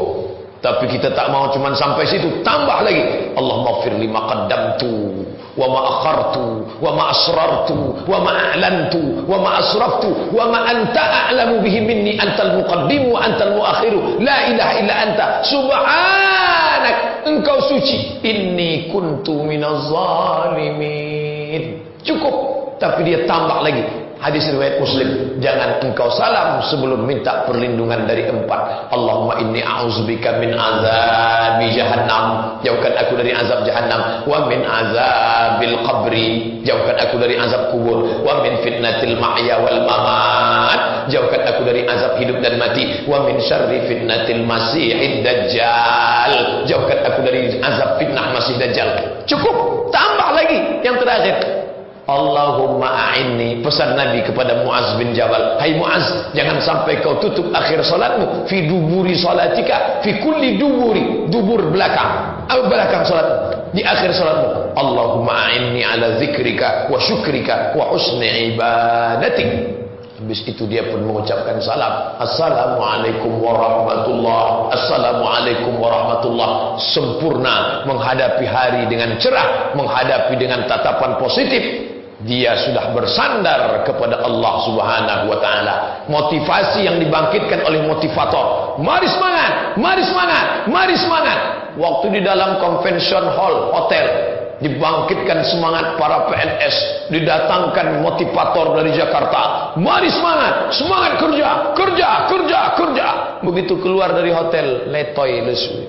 Tapi kita tak mau cuma sampai situ. Tambah lagi. Allahumma fir lima qaddamtu wa ma akhartu wa ma asrartu wa ma a'lantu wa ma asraftu wa ma anta a'lamu bihi minni antal muqaddim wa antal muakhiru. La ilaha illa anta. Subhanak engkau suci. Inni kuntu minaz zalimin. Cukup. Tapi dia tambah lagi Hadis riwayat Muslim, jangan engkau salam sebelum minta perlindungan dari empat. Allahumma inni a'udzubika min azabi jahannam, jauhkan aku dari azab jahannam, wa min azabil qabri, jauhkan aku dari azab kubur, wa min fitnatil mahya wal mamat, jauhkan aku dari azab hidup dan mati, wa min syarri fitnatil masihid dajjal, jauhkan aku dari azab fitnah masih dajjal. Cukup, tambah lagi yang terakhir. Allahumma a'inni pesan Nabi kepada Muaz bin Jabal Hai Muaz jangan sampai kau tutup akhir salatmu fi duburi salatika fi kulli duburi dubur belakang atau belakang salat di akhir salatmu Allahumma a'inni ala zikrika wa syukrika wa husni ibadatik Habis itu dia pun mengucapkan salam. Assalamualaikum warahmatullah. Assalamualaikum warahmatullah. Sempurna menghadapi hari dengan cerah, menghadapi dengan tatapan positif, dia sudah bersandar kepada Allah Subhanahu wa taala. Motivasi yang dibangkitkan oleh motivator. Mari semangat, mari semangat, mari semangat. Waktu di dalam convention hall hotel dibangkitkan semangat para PNS, didatangkan motivator dari Jakarta. Mari semangat, semangat kerja, kerja, kerja, kerja. Begitu keluar dari hotel, letoy lesu.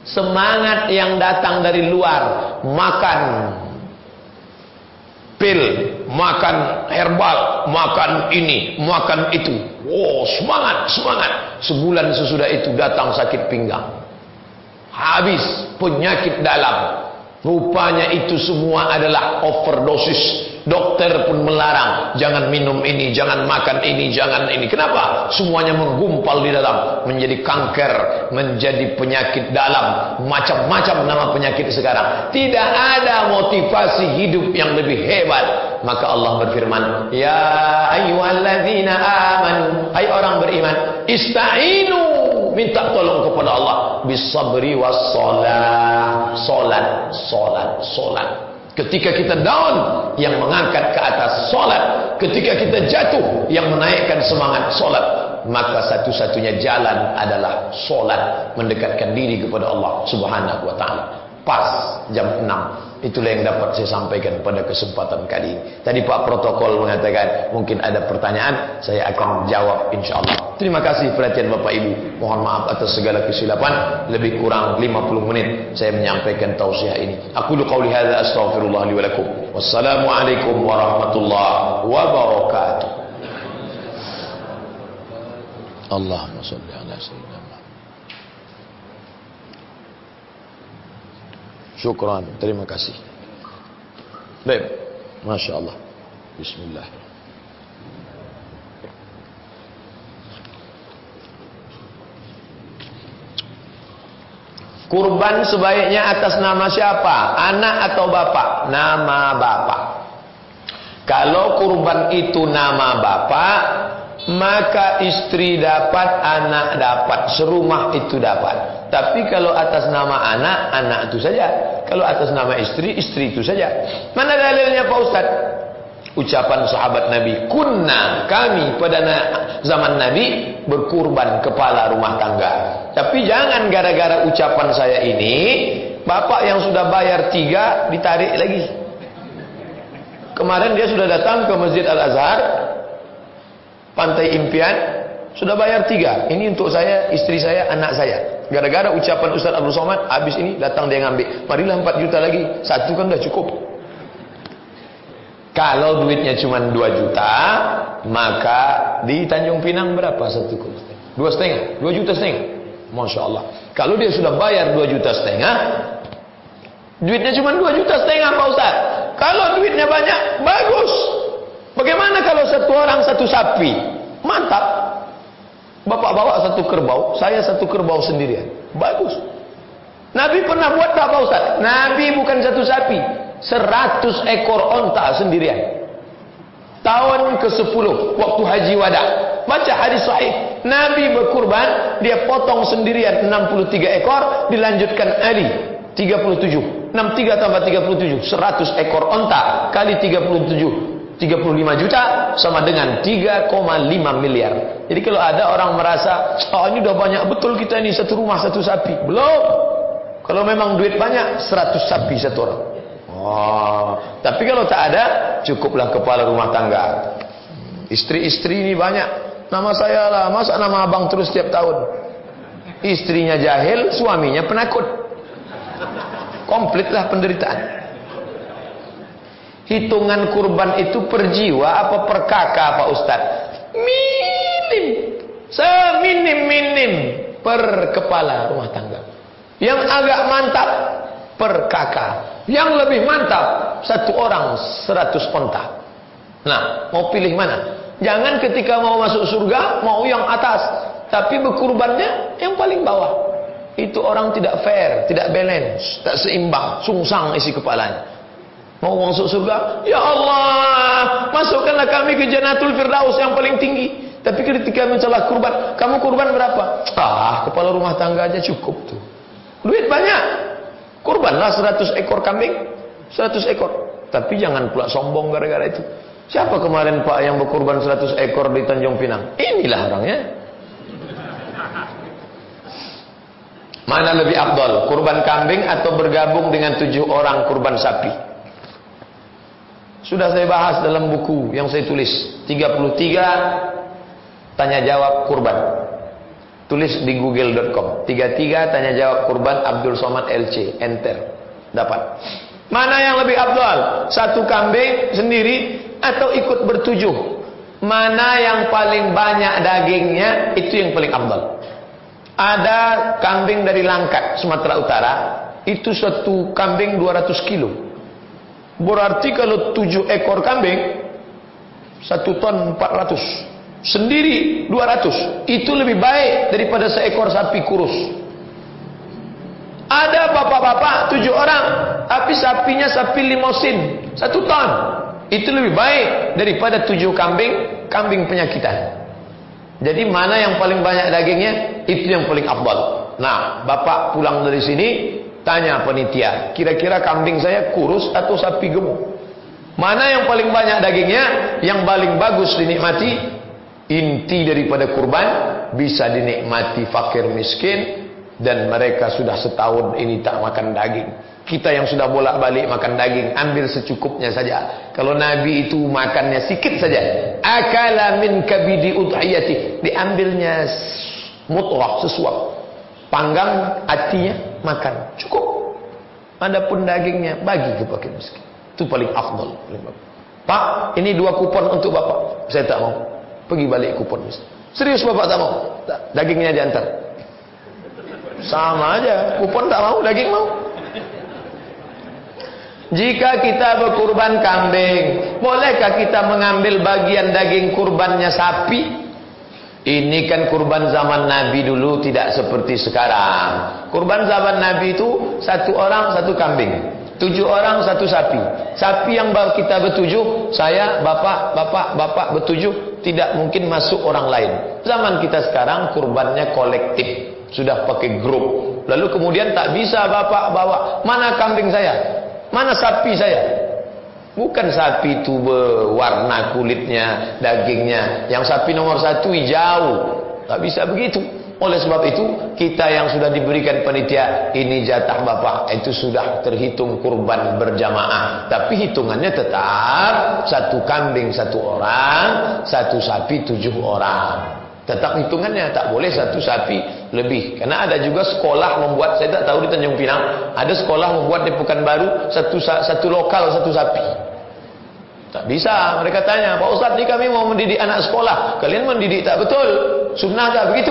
Semangat yang datang dari luar, makan pil, makan herbal, makan ini, makan itu. Oh, semangat, semangat. Sebulan sesudah itu datang sakit pinggang. Habis penyakit dalam. Rupanya itu semua adalah overdosis Dokter pun melarang, jangan minum ini, jangan makan ini, jangan ini. Kenapa? Semuanya menggumpal di dalam, menjadi kanker, menjadi penyakit dalam, macam-macam nama penyakit sekarang. Tidak ada motivasi hidup yang lebih hebat. Maka Allah berfirman, Ya ayyuhalladzina amanu, hai orang beriman, ista'inu, minta tolong kepada Allah bisabri was salat, salat, salat, salat. Ketika kita down, yang mengangkat ke atas solat. Ketika kita jatuh, yang menaikkan semangat solat. Maka satu-satunya jalan adalah solat. Mendekatkan diri kepada Allah subhanahu wa ta'ala. Pas jam 6 Itulah yang dapat saya sampaikan pada kesempatan kali ini. Tadi Pak Protokol mengatakan mungkin ada pertanyaan, saya akan jawab insya Allah. Terima kasih perhatian Bapak Ibu. Mohon maaf atas segala kesilapan. Lebih kurang 50 menit saya menyampaikan tausiah ini. Aku lu qauli hadza astaghfirullah li wa lakum. Wassalamualaikum warahmatullahi wabarakatuh. Allahumma shalli ala sayyidina Syukran, terima kasih. Baik, Masya Allah. Bismillah. Kurban sebaiknya atas nama siapa? Anak atau bapak? Nama bapak. Kalau kurban itu nama bapak, maka istri dapat, anak dapat, serumah itu dapat. Tapi kalau atas nama anak, anak itu saja. Kalau atas nama istri, istri itu saja. Mana dalilnya Pak Ustaz? Ucapan sahabat Nabi, kunna kami pada zaman Nabi berkurban kepala rumah tangga. Tapi jangan gara-gara ucapan saya ini, bapak yang sudah bayar tiga ditarik lagi. Kemarin dia sudah datang ke Masjid Al-Azhar, Pantai Impian sudah bayar tiga. Ini untuk saya, istri saya, anak saya. Gara-gara ucapan Ustaz Abdul Somad, habis ini datang dia ngambil. Marilah 4 juta lagi. Satu kan udah cukup. Kalau duitnya cuma 2 juta, maka di Tanjung Pinang berapa satu kos? Dua setengah, dua juta setengah. Masya Allah. Kalau dia sudah bayar 2 juta setengah, duitnya cuma 2 juta setengah Pak Ustaz. Kalau duitnya banyak, bagus. Bagaimana kalau satu orang satu sapi? Mantap. Bapak bawa satu kerbau, saya satu kerbau sendirian. Bagus. Nabi pernah buat tak Pak Ustaz? Nabi bukan satu sapi. Seratus ekor onta sendirian. Tahun ke-10 waktu haji wada. Baca hadis sahih. Nabi berkurban, dia potong sendirian 63 ekor, dilanjutkan Ali 37. 63 tambah 37, 100 ekor onta kali 37. 35 juta sama dengan 3,5 miliar. Jadi kalau ada orang merasa, oh ini udah banyak betul kita ini satu rumah satu sapi. Belum. Kalau memang duit banyak, 100 sapi satu orang. Oh, tapi kalau tak ada, cukuplah kepala rumah tangga. Istri-istri ini banyak. Nama saya lah, masa nama abang terus setiap tahun. Istrinya jahil, suaminya penakut. Komplitlah penderitaan. Hitungan kurban itu per jiwa apa per kakak Pak Ustaz? Minim. Seminim-minim per kepala rumah tangga. Yang agak mantap per kakak. Yang lebih mantap satu orang seratus onta. Nah, mau pilih mana? Jangan ketika mau masuk surga mau yang atas, tapi berkurbannya yang paling bawah. Itu orang tidak fair, tidak balance, tak seimbang, sungsang isi kepalanya. Mau masuk surga, ya Allah, masukkanlah kami ke Jannatul Firdaus yang paling tinggi. Tapi ketika mencelah kurban, kamu kurban berapa? Ah, kepala rumah tangga aja cukup tuh. Duit banyak, Kurbanlah 100 ekor kambing, 100 ekor. Tapi jangan pula sombong gara-gara itu. Siapa kemarin Pak yang berkurban 100 ekor di Tanjung Pinang? Inilah orangnya. Mana lebih abdol, kurban kambing atau bergabung dengan tujuh orang kurban sapi? Sudah saya bahas dalam buku yang saya tulis 33 tanya jawab kurban. Tulis di google.com. Tiga-tiga tanya jawab kurban Abdul Somad LC. Enter. Dapat. Mana yang lebih abdul? Satu kambing sendiri atau ikut bertujuh? Mana yang paling banyak dagingnya? Itu yang paling abdul. Ada kambing dari Langkat, Sumatera Utara. Itu satu kambing 200 kilo. Berarti kalau tujuh ekor kambing, satu ton 400 sendiri 200 itu lebih baik daripada seekor sapi kurus. Ada bapak-bapak tujuh orang tapi sapinya sapi limosin satu ton. Itu lebih baik daripada tujuh kambing kambing penyakitan. Jadi mana yang paling banyak dagingnya? Itu yang paling abal nah bapak pulang dari sini tanya penitia kira-kira kambing saya kurus atau sapi gemuk? Mana yang paling banyak dagingnya? Yang paling bagus dinikmati. Inti daripada kurban bisa dinikmati fakir miskin dan mereka sudah setahun ini tak makan daging. Kita yang sudah bolak-balik makan daging ambil secukupnya saja. Kalau nabi itu makannya sikit saja akala min kabidi udhiyati diambilnya mutlak sesuap. Panggang hatinya makan cukup adapun dagingnya bagi ke fakir miskin itu paling afdal Pak ini dua kupon untuk bapak saya tak mau Pergi balik kupon. Serius bapak tak mau? Dagingnya diantar. Sama aja. Kupon tak mau, daging mau. Jika kita berkurban kambing, bolehkah kita mengambil bagian daging kurbannya sapi? Ini kan kurban zaman Nabi dulu tidak seperti sekarang. Kurban zaman Nabi itu satu orang satu kambing. Tujuh orang satu sapi. Sapi yang kita bertujuh, saya, bapak, bapak, bapak bertujuh, tidak mungkin masuk orang lain. Zaman kita sekarang kurbannya kolektif. Sudah pakai grup. Lalu kemudian tak bisa bapak bawa. Mana kambing saya? Mana sapi saya? Bukan sapi itu berwarna kulitnya, dagingnya. Yang sapi nomor satu hijau. Tak bisa begitu. Oleh sebab itu, kita yang sudah diberikan panitia, ini jatah Bapak, itu sudah terhitung kurban berjamaah. Tapi hitungannya tetap satu kambing satu orang, satu sapi tujuh orang. Tetap hitungannya tak boleh satu sapi lebih. Karena ada juga sekolah membuat, saya tak tahu di Tanjung Pinang, ada sekolah membuat di Pekanbaru satu satu lokal satu sapi. Tak bisa. Mereka tanya, Pak Ustaz ini kami mau mendidik anak sekolah. Kalian mendidik tak betul. Sunnah tak begitu.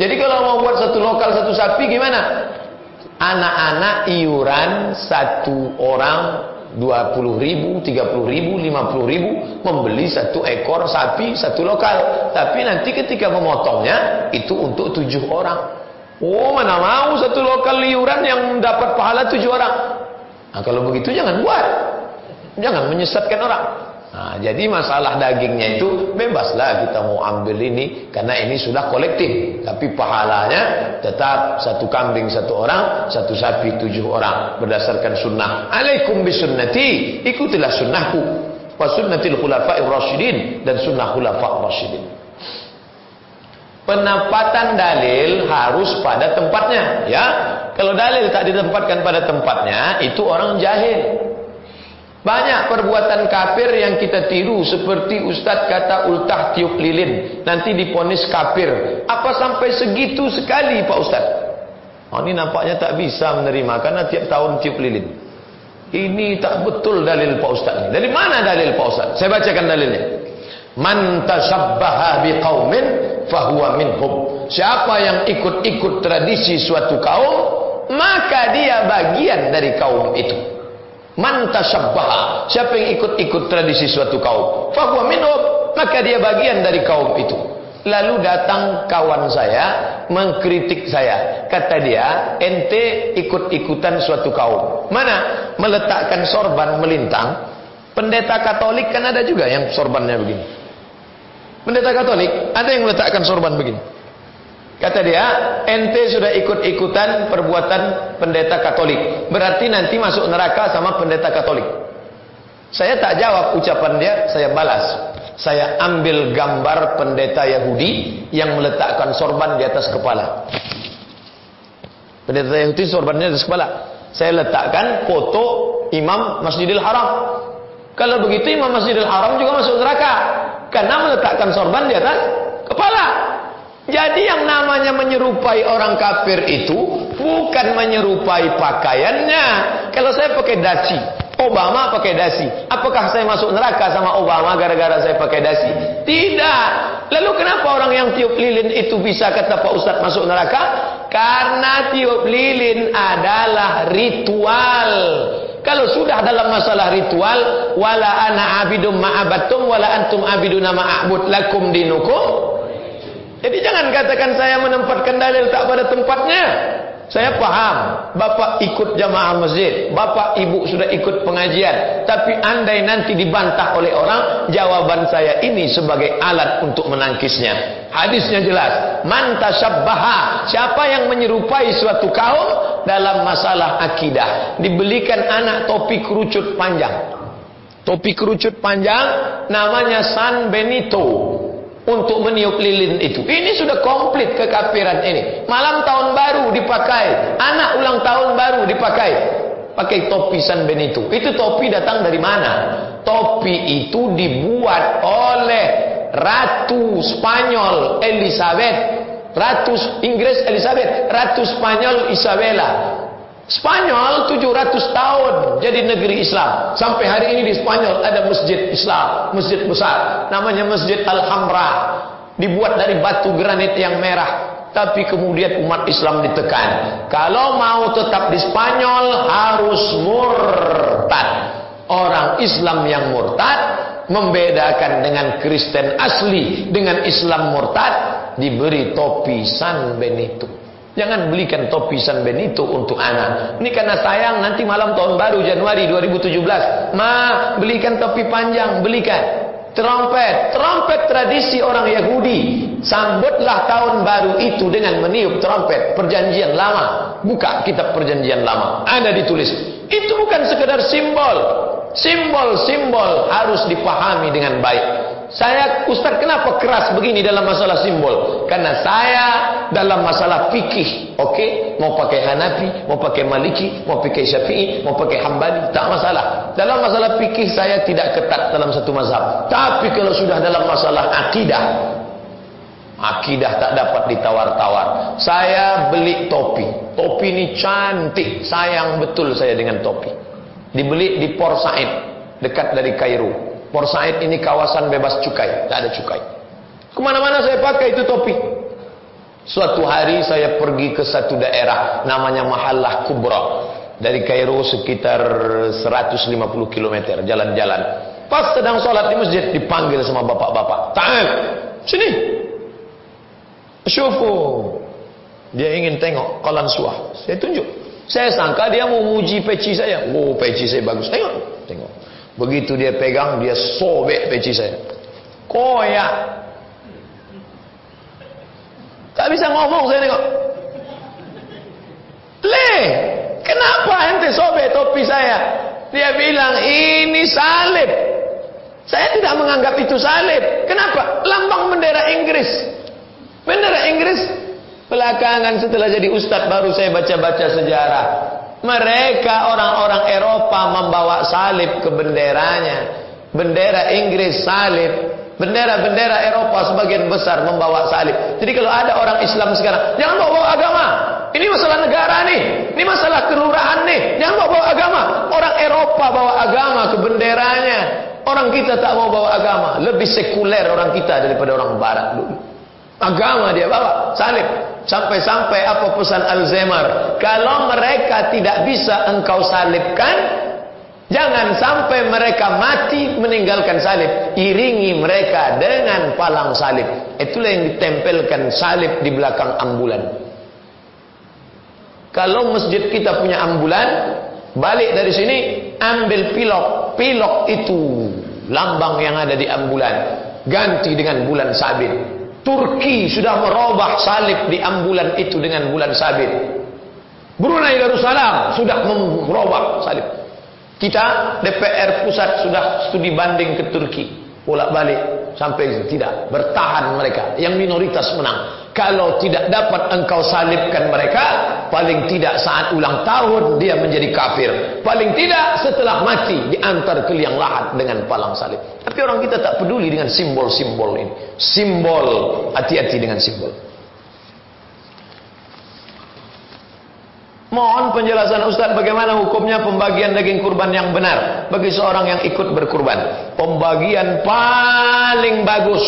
Jadi kalau mau buat satu lokal satu sapi gimana? Anak-anak iuran satu orang 20 ribu, 30 ribu, 50 ribu membeli satu ekor sapi satu lokal. Tapi nanti ketika memotongnya itu untuk tujuh orang. Oh mana mau satu lokal liuran yang dapat pahala tujuh orang. Nah kalau begitu jangan buat. Jangan menyesatkan orang. Nah, jadi masalah dagingnya itu bebaslah kita mau ambil ini karena ini sudah kolektif. Tapi pahalanya tetap satu kambing satu orang, satu sapi tujuh orang berdasarkan sunnah. Alaikum bisunnati, ikutilah sunnahku. Wa sunnatil khulafa'ir rasyidin dan sunnah khulafa'ir rasyidin. Penempatan dalil harus pada tempatnya, ya. Kalau dalil tak ditempatkan pada tempatnya, itu orang jahil. Banyak perbuatan kafir yang kita tiru seperti Ustaz kata ultah tiup lilin, nanti diponis kafir. Apa sampai segitu sekali Pak Ustaz? Oh, ini nampaknya tak bisa menerima karena tiap tahun tiup lilin. Ini tak betul dalil Pak Ustaz. Dari mana dalil Pak Ustaz? Saya bacakan dalilnya. Man tashabbaha biqaumin fahuwa minhum. Siapa yang ikut-ikut tradisi suatu kaum, maka dia bagian dari kaum itu. Man tashabbaha. Siapa yang ikut-ikut tradisi suatu kaum, fahuwa minhum, maka dia bagian dari kaum itu. Lalu datang kawan saya mengkritik saya. Kata dia, ente ikut-ikutan suatu kaum. Mana? Meletakkan sorban melintang. Pendeta Katolik kan ada juga yang sorbannya begini. Pendeta Katolik ada yang meletakkan sorban begini. Kata dia, ente sudah ikut-ikutan perbuatan pendeta Katolik. Berarti nanti masuk neraka sama pendeta Katolik. Saya tak jawab ucapan dia, saya balas. Saya ambil gambar pendeta Yahudi yang meletakkan sorban di atas kepala. Pendeta Yahudi sorbannya di atas kepala. Saya letakkan foto Imam Masjidil Haram. Kalau begitu Imam Masjidil Haram juga masuk neraka. Karena meletakkan sorban di atas kepala. Jadi yang namanya menyerupai orang kafir itu bukan menyerupai pakaiannya. Kalau saya pakai dasi, Obama pakai dasi. Apakah saya masuk neraka sama Obama gara-gara saya pakai dasi? Tidak. Lalu kenapa orang yang tiup lilin itu bisa kata Pak Ustadz masuk neraka? Karena tiup lilin adalah ritual. Kalau sudah dalam masalah ritual, wala ana abidum ma'abattum wala antum abiduna ma'abud lakum dinukum. Jadi jangan katakan saya menempatkan dalil tak pada tempatnya. Saya paham, Bapak ikut jamaah masjid, Bapak Ibu sudah ikut pengajian, tapi andai nanti dibantah oleh orang, jawaban saya ini sebagai alat untuk menangkisnya. Hadisnya jelas, man tasyabbaha, siapa yang menyerupai suatu kaum dalam masalah akidah, dibelikan anak topi kerucut panjang. Topi kerucut panjang namanya San Benito untuk meniup lilin itu. Ini sudah komplit kekafiran ini. Malam tahun baru dipakai, anak ulang tahun baru dipakai. Pakai topi San Benito. Itu topi datang dari mana? Topi itu dibuat oleh Ratu Spanyol Elizabeth. Ratu Inggris Elizabeth, Ratu Spanyol Isabella. Spanyol 700 tahun jadi negeri Islam. Sampai hari ini di Spanyol ada masjid Islam, masjid besar. Namanya Masjid Alhambra. Dibuat dari batu granit yang merah. Tapi kemudian umat Islam ditekan. Kalau mau tetap di Spanyol harus murtad. Orang Islam yang murtad membedakan dengan Kristen asli dengan Islam murtad diberi topi San Benito. Jangan belikan topi San Benito untuk anak. Ini karena sayang nanti malam tahun baru Januari 2017. Ma, belikan topi panjang, belikan. Trompet, trompet tradisi orang Yahudi. Sambutlah tahun baru itu dengan meniup trompet. Perjanjian lama. Buka kitab perjanjian lama. Ada ditulis. Itu bukan sekedar simbol. Simbol-simbol harus dipahami dengan baik. Saya Ustaz kenapa keras begini dalam masalah simbol? Karena saya dalam masalah fikih, oke, okay? mau pakai Hanafi, mau pakai Maliki, mau pakai Syafi'i, mau pakai Hambali, tak masalah. Dalam masalah fikih saya tidak ketat dalam satu mazhab. Tapi kalau sudah dalam masalah akidah, akidah tak dapat ditawar-tawar. Saya beli topi. Topi ini cantik, sayang betul saya dengan topi. Dibeli di Port Said, dekat dari Kairo. Port Said ini kawasan bebas cukai, tak ada cukai. Ke mana-mana saya pakai itu topi. Suatu hari saya pergi ke satu daerah namanya Mahallah Kubra. Dari Kairo sekitar 150 km jalan-jalan. Pas sedang sholat di masjid dipanggil sama bapak-bapak. Ta'al, sini. Syufu. Dia ingin tengok kolan suah. Saya tunjuk. Saya sangka dia mau muji peci saya. Oh, peci saya bagus. Tengok. Tengok. Begitu dia pegang, dia sobek peci saya. Koyak. Tak bisa ngomong saya tengok. Le, kenapa ente sobek topi saya? Dia bilang, ini salib. Saya tidak menganggap itu salib. Kenapa? Lambang bendera Inggris. Bendera Inggris Belakangan setelah jadi ustadz baru saya baca-baca sejarah. Mereka orang-orang Eropa membawa salib ke benderanya. Bendera Inggris salib. Bendera-bendera Eropa sebagian besar membawa salib. Jadi kalau ada orang Islam sekarang, jangan bawa, -bawa agama. Ini masalah negara nih. Ini masalah kelurahan nih. Jangan bawa, bawa agama. Orang Eropa bawa agama ke benderanya. Orang kita tak mau bawa agama. Lebih sekuler orang kita daripada orang barat dulu. Agama dia bawa, salib. Sampai-sampai apa pesan Alzheimer? Kalau mereka tidak bisa engkau salibkan, jangan sampai mereka mati meninggalkan salib. Iringi mereka dengan palang salib. Itulah yang ditempelkan salib di belakang ambulan. Kalau masjid kita punya ambulan, balik dari sini ambil pilok. Pilok itu lambang yang ada di ambulan. Ganti dengan bulan sabit. Turki sudah merubah salib di ambulan itu dengan bulan sabit. Brunei Darussalam sudah merubah salib. Kita DPR pusat sudah studi banding ke Turki. Bolak-balik sampai tidak bertahan mereka. Yang minoritas menang. Kalau tidak dapat engkau salibkan mereka, paling tidak saat ulang tahun dia menjadi kafir. Paling tidak setelah mati diantar ke liang lahat dengan palang salib. Tapi orang kita tak peduli dengan simbol-simbol ini. Simbol, hati-hati dengan simbol. Mohon penjelasan Ustaz bagaimana hukumnya pembagian daging kurban yang benar bagi seorang yang ikut berkurban. Pembagian paling bagus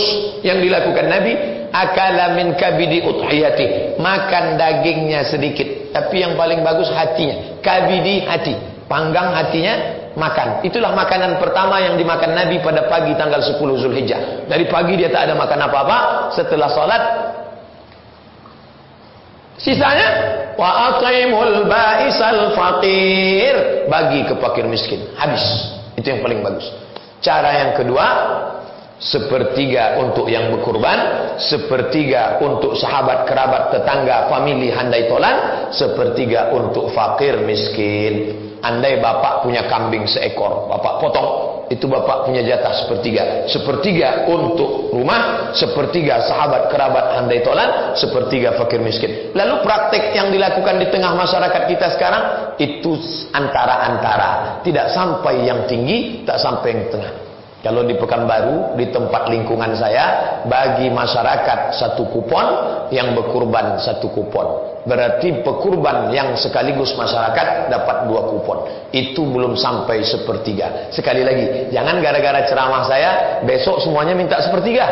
yang dilakukan Nabi akala min kabidi udhiyati. Makan dagingnya sedikit, tapi yang paling bagus hatinya. Kabidi hati, panggang hatinya makan. Itulah makanan pertama yang dimakan Nabi pada pagi tanggal 10 Zulhijjah. Dari pagi dia tak ada makan apa-apa, setelah salat Sisanya wa atimul ba'isal faqir bagi ke fakir miskin. Habis. Itu yang paling bagus. Cara yang kedua sepertiga untuk yang berkurban, sepertiga untuk sahabat, kerabat, tetangga, famili handai tolan, sepertiga untuk fakir miskin. Andai bapak punya kambing seekor, bapak potong itu bapak punya jatah sepertiga. Sepertiga untuk rumah, sepertiga sahabat kerabat handai tolan, sepertiga fakir miskin. Lalu praktek yang dilakukan di tengah masyarakat kita sekarang itu antara-antara, tidak sampai yang tinggi, tak sampai yang tengah. Kalau di Pekanbaru, di tempat lingkungan saya, bagi masyarakat satu kupon, yang berkurban satu kupon. Berarti pekurban yang sekaligus masyarakat dapat dua kupon. Itu belum sampai sepertiga. Sekali lagi, jangan gara-gara ceramah saya, besok semuanya minta sepertiga.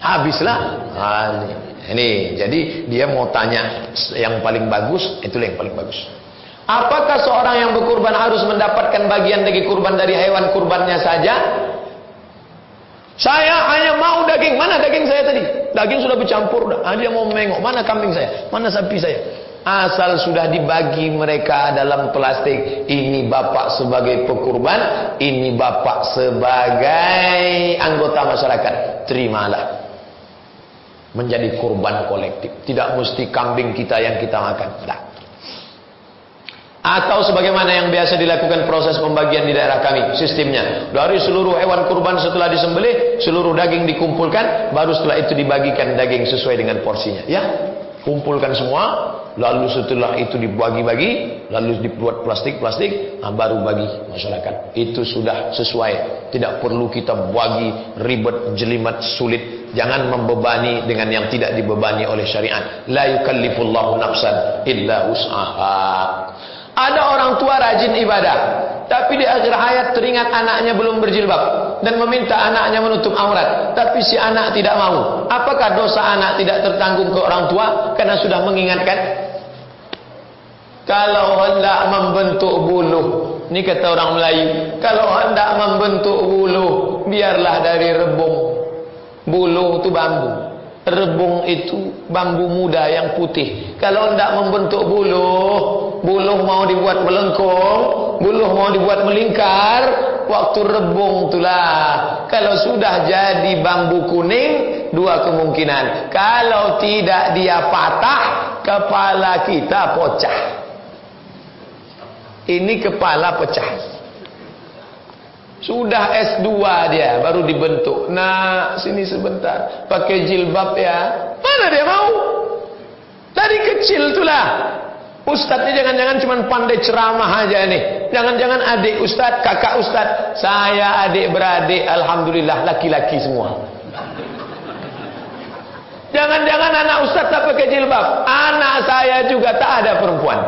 Habislah. Nah, ini. ini, jadi dia mau tanya yang paling bagus, itulah yang paling bagus. Apakah seorang yang berkurban harus mendapatkan bagian daging kurban dari hewan kurbannya saja? Saya hanya mau daging. Mana daging saya tadi? Daging sudah bercampur. Dia mau mengok. Mana kambing saya? Mana sapi saya? Asal sudah dibagi mereka dalam plastik. Ini bapak sebagai pekurban. Ini bapak sebagai anggota masyarakat. Terimalah. Menjadi kurban kolektif. Tidak mesti kambing kita yang kita makan. Dah. Atau sebagaimana yang biasa dilakukan proses pembagian di daerah kami sistemnya. Dari seluruh hewan kurban setelah disembelih, seluruh daging dikumpulkan, baru setelah itu dibagikan daging sesuai dengan porsinya. Ya, kumpulkan semua, lalu setelah itu dibagi-bagi, lalu dibuat plastik-plastik, nah baru bagi masyarakat. Itu sudah sesuai. Tidak perlu kita bagi ribet, jelimet, sulit. Jangan membebani dengan yang tidak dibebani oleh syariat. La yukallifullahu nafsan illa us'aha. Ada orang tua rajin ibadah, tapi di akhir hayat teringat anaknya belum berjilbab dan meminta anaknya menutup aurat, tapi si anak tidak mau. Apakah dosa anak tidak tertanggung ke orang tua karena sudah mengingatkan? Kalau hendak membentuk bulu, ini kata orang Melayu, kalau hendak membentuk bulu, biarlah dari rebung. Bulu itu bambu. Rebung itu bambu muda yang putih. Kalau tidak membentuk buluh, buluh mau dibuat melengkung, buluh mau dibuat melingkar, waktu rebung itulah. Kalau sudah jadi bambu kuning, dua kemungkinan. Kalau tidak dia patah, kepala kita pecah. Ini kepala pecah. Sudah S2 dia baru dibentuk. Nah, sini sebentar. Pakai jilbab ya. Mana dia mau? Dari kecil itulah. Ustadznya jangan-jangan cuma pandai ceramah aja nih. Jangan-jangan adik ustadz, kakak ustadz. Saya adik beradik, alhamdulillah laki-laki semua. Jangan-jangan anak ustadz tak pakai jilbab. Anak saya juga tak ada perempuan.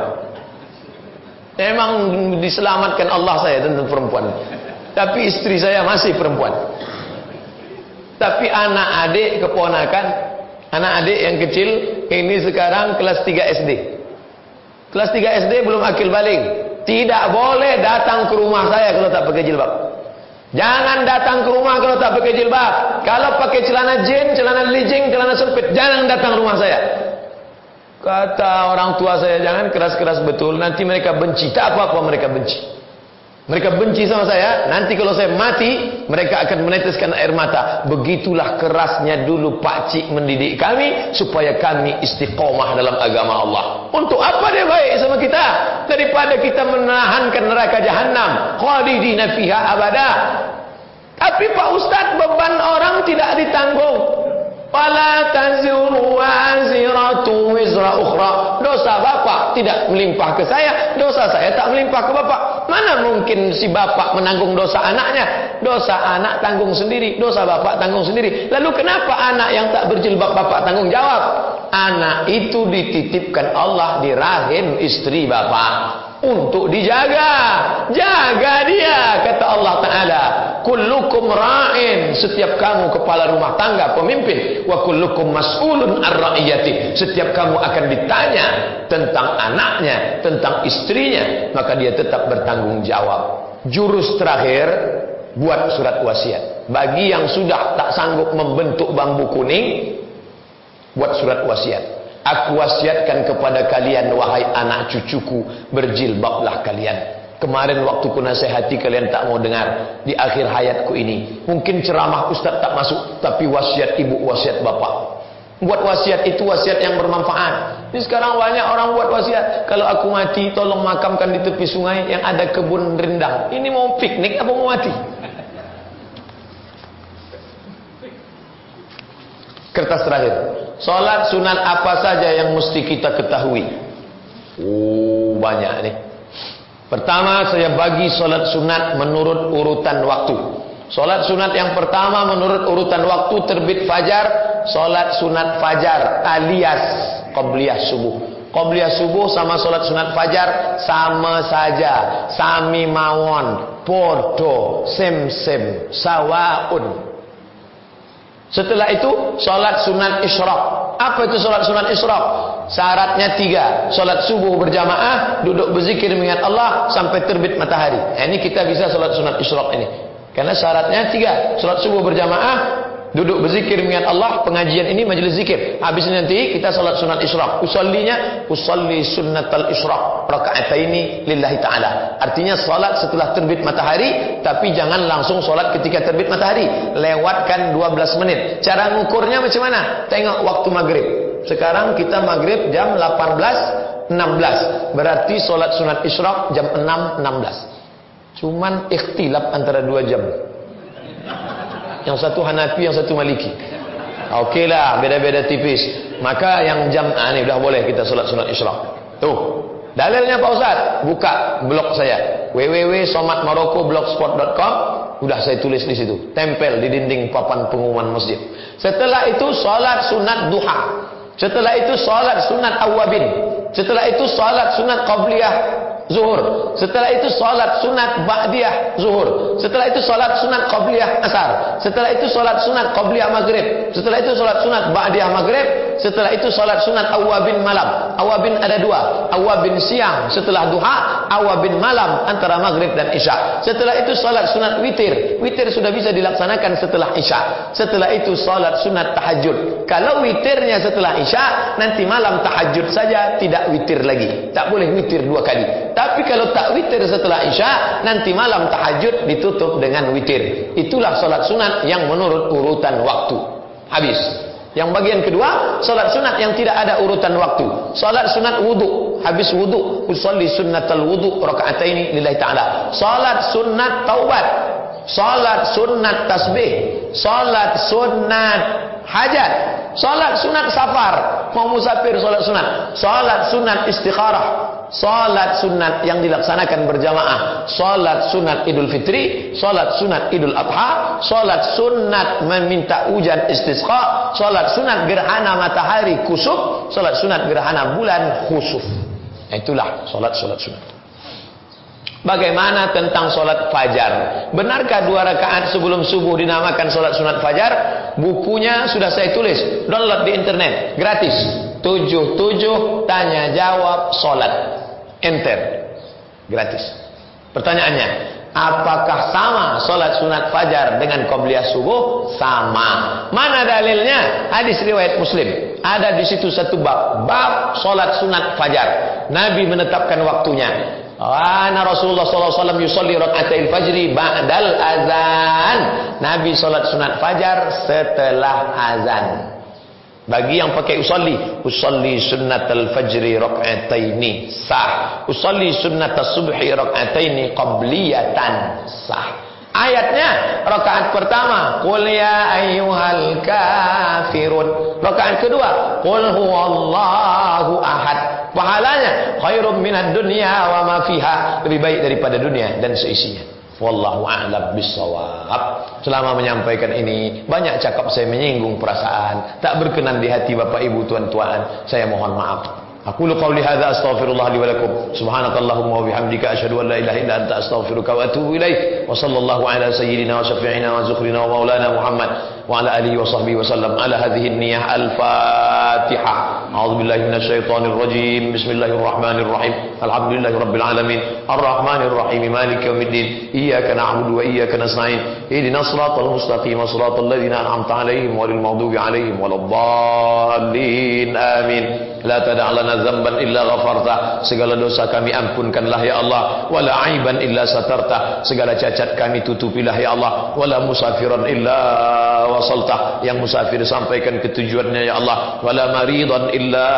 Memang diselamatkan Allah saya tentang perempuan. Tapi istri saya masih perempuan. Tapi anak adik keponakan, anak adik yang kecil ini sekarang kelas 3 SD. Kelas 3 SD belum akil balik. Tidak boleh datang ke rumah saya kalau tak pakai jilbab. Jangan datang ke rumah kalau tak pakai jilbab. Kalau pakai celana jin, celana lijing, celana sempit, jangan datang rumah saya. Kata orang tua saya, jangan keras-keras betul. Nanti mereka benci. Tak apa-apa mereka benci. Mereka benci sama saya. Nanti kalau saya mati, mereka akan meneteskan air mata. Begitulah kerasnya dulu Pak Cik mendidik kami supaya kami istiqomah dalam agama Allah. Untuk apa dia baik sama kita? Daripada kita menahankan neraka jahanam, khalidina fiha abada. Tapi Pak Ustaz beban orang tidak ditanggung. Wala taziru waziratu wizra ukhra. Dosa bapak tidak melimpah ke saya, dosa saya tak melimpah ke bapak. Mana mungkin si bapak menanggung dosa anaknya? Dosa anak tanggung sendiri, dosa bapak tanggung sendiri. Lalu kenapa anak yang tak berjilbab bapak tanggung jawab? Anak itu dititipkan Allah di rahim istri bapak untuk dijaga. Jaga dia kata Allah Taala. Kullukum ra'in, setiap kamu kepala rumah tangga, pemimpin, wa kullukum mas'ulun ar-ra'iyati. Setiap kamu akan ditanya tentang anaknya, tentang istrinya, maka dia tetap bertanggung jawab. Jurus terakhir buat surat wasiat. Bagi yang sudah tak sanggup membentuk bambu kuning, buat surat wasiat. Aku wasiatkan kepada kalian wahai anak cucuku berjilbablah kalian. Kemarin waktu ku nasihati kalian tak mau dengar di akhir hayatku ini. Mungkin ceramah ustaz tak masuk tapi wasiat ibu wasiat bapak. Buat wasiat itu wasiat yang bermanfaat. Ini sekarang banyak orang buat wasiat. Kalau aku mati tolong makamkan di tepi sungai yang ada kebun rendang. Ini mau piknik apa mau mati? Kertas terakhir. Salat sunat apa saja yang mesti kita ketahui? Oh, banyak nih. Pertama saya bagi salat sunat menurut urutan waktu. Salat sunat yang pertama menurut urutan waktu terbit fajar, salat sunat fajar alias qabliyah subuh. Qabliyah subuh sama salat sunat fajar sama saja, sami mawon, podo, sem sem, sawaun. Setelah itu solat sunat isyraq. Apa itu solat sunat isyraq? Syaratnya tiga. Solat subuh berjamaah, duduk berzikir mengingat Allah sampai terbit matahari. Nah, ini kita bisa solat sunat isyraq ini. Karena syaratnya tiga. Solat subuh berjamaah, Duduk berzikir mengingat Allah, pengajian ini majlis zikir. Habis nanti kita salat sunat isyraq. Usallinya usalli sunnatal isyraq raka'ataini lillahi taala. Artinya salat setelah terbit matahari, tapi jangan langsung salat ketika terbit matahari. Lewatkan 12 menit. Cara ngukurnya macam mana? Tengok waktu maghrib. Sekarang kita maghrib jam 18.16. Berarti salat sunat isyraq jam 6.16. Cuman ikhtilaf antara dua jam. Yang satu Hanafi, yang satu Maliki. Okeylah, beda-beda tipis. Maka yang jam ah, ni dah boleh kita solat sunat isyraq. Tuh. Dalilnya Pak Ustaz, buka blog saya www.somatmaroko.blogspot.com Sudah saya tulis di situ, tempel di dinding papan pengumuman masjid. Setelah itu salat sunat duha. Setelah itu salat sunat awabin. Setelah itu salat sunat qabliyah zuhur. Setelah itu salat sunat ba'diyah zuhur. Setelah itu salat sunat qabliyah asar. Setelah itu salat sunat qabliyah maghrib. Setelah itu salat sunat ba'diyah maghrib. Setelah itu salat sunat awabin malam. Awabin ada dua. Awabin siang setelah duha, awabin malam antara maghrib dan isya. Setelah itu salat sunat witir. Witir sudah bisa dilaksanakan setelah isya. Setelah itu salat sunat tahajud. Kalau witirnya setelah isya, nanti malam tahajud saja tidak witir lagi. Tak boleh witir dua kali. Tapi kalau tak witir setelah Isya, nanti malam tahajud ditutup dengan witir. Itulah solat sunat yang menurut urutan waktu. Habis. Yang bagian kedua, solat sunat yang tidak ada urutan waktu. Solat sunat wudu, habis wudu, usolli sunnatal wudu rakaataini lillahi taala. Solat sunat taubat, solat sunat tasbih, solat sunat hajat, solat sunat safar, mau musafir solat sunat, solat sunat istikharah, Salat sunat yang dilaksanakan berjamaah. Salat sunat idul fitri Salat sunat idul adha Salat sunat meminta hujan istisqa Salat sunat gerhana matahari kusuf Salat sunat gerhana bulan khusuf. Itulah salat-salat sunat Bagaimana tentang solat fajar? Benarkah dua rakaat sebelum subuh dinamakan solat sunat fajar? Bukunya sudah saya tulis, download di internet, gratis. Tujuh tujuh tanya jawab solat. Enter. Gratis. Pertanyaannya, apakah sama solat sunat fajar dengan qobliyah subuh? Sama. Mana dalilnya? Hadis riwayat Muslim. Ada di situ satu bab, bab solat sunat fajar. Nabi menetapkan waktunya. Ana Rasulullah sallallahu alaihi wasallam yusalli rakaatil fajri ba'dal azan. Nabi salat sunat fajar setelah azan. Bagi yang pakai usalli, usalli sunnatal fajri rak'ataini sah. Usalli sunnatas subhi rak'ataini qabliyatan sah. Ayatnya rakaat pertama qul ya ayyuhal kafirun. Rakaat kedua qul huwallahu khairum minad dunya wa ma fiha. Lebih baik daripada dunia dan seisinya. Wallahu a'lam bissawab. Selama menyampaikan ini banyak cakap saya menyinggung perasaan. Tak berkenan di hati Bapak Ibu tuan-tuan. Saya mohon maaf. Aku lu qauli hadza astaghfirullah li wa lakum. Subhanakallahumma wa bihamdika asyhadu an la ilaha illa anta astaghfiruka wa atubu ilaik wa sallallahu ala sayyidina wa syafi'ina wa zukrina wa maulana Muhammad. وعلى آله وصحبه وسلم. على هذه النية الفاتحة. أعوذ بالله من الشيطان الرجيم. بسم الله الرحمن الرحيم. الحمد لله رب العالمين. الرحمن الرحيم. مالك يوم الدين. إياك نعبد وإياك نستعين. اهدنا الصراط المستقيم. صراط الذين أنعمت عليهم غير المغضوب عليهم ولا الضالين. آمين. لا تدع لنا ذنبا إلا غفرته. segala dosa kami ampunkanlah ya Allah. wala aiban illa satarta segala cacat kami tutupilah ya Allah. wala musafiran illa wasalta yang musafir sampaikan ketujuannya ya Allah wala maridan illa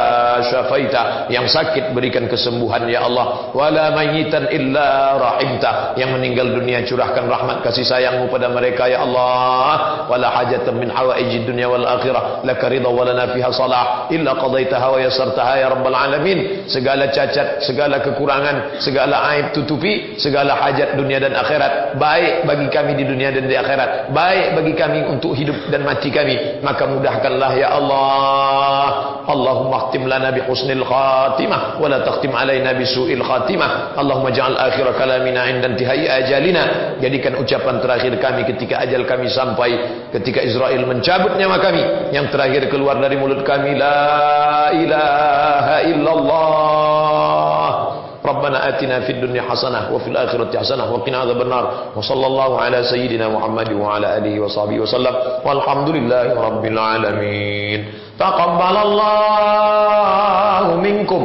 syafaita. Yang sakit berikan kesembuhan ya Allah wala mayitan illa rahimta. Yang meninggal dunia curahkan rahmat kasih sayangmu pada mereka ya Allah wala hajatan min hawaijid dunya wal akhirah laka ridha walana fiha salah illa qadaitaha wa yasartaha ya rabbal alamin. Segala cacat segala kekurangan segala aib tutupi segala hajat dunia dan akhirat baik bagi kami di dunia dan di akhirat baik bagi kami untuk hidup dan mati kami maka mudahkanlah ya Allah. Allahumma khtim lana bi husnil khatimah wa la takhtim alaina bi su'il khatimah. Allahumma ja'al akhir kalamina inda intihai ajalina. Jadikan ucapan terakhir kami ketika ajal kami sampai ketika Israel mencabut nyawa kami. Yang terakhir keluar dari mulut kami la ilaha illallah ربنا آتنا في الدنيا حسنة وفي الآخرة حسنة وقنا عذاب النار وصلى الله على سيدنا محمد وعلى آله وصحبه وسلم والحمد لله رب العالمين. تقبل الله منكم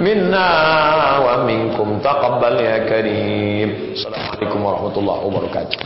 منا ومنكم. تقبل يا كريم. السلام عليكم ورحمة الله وبركاته.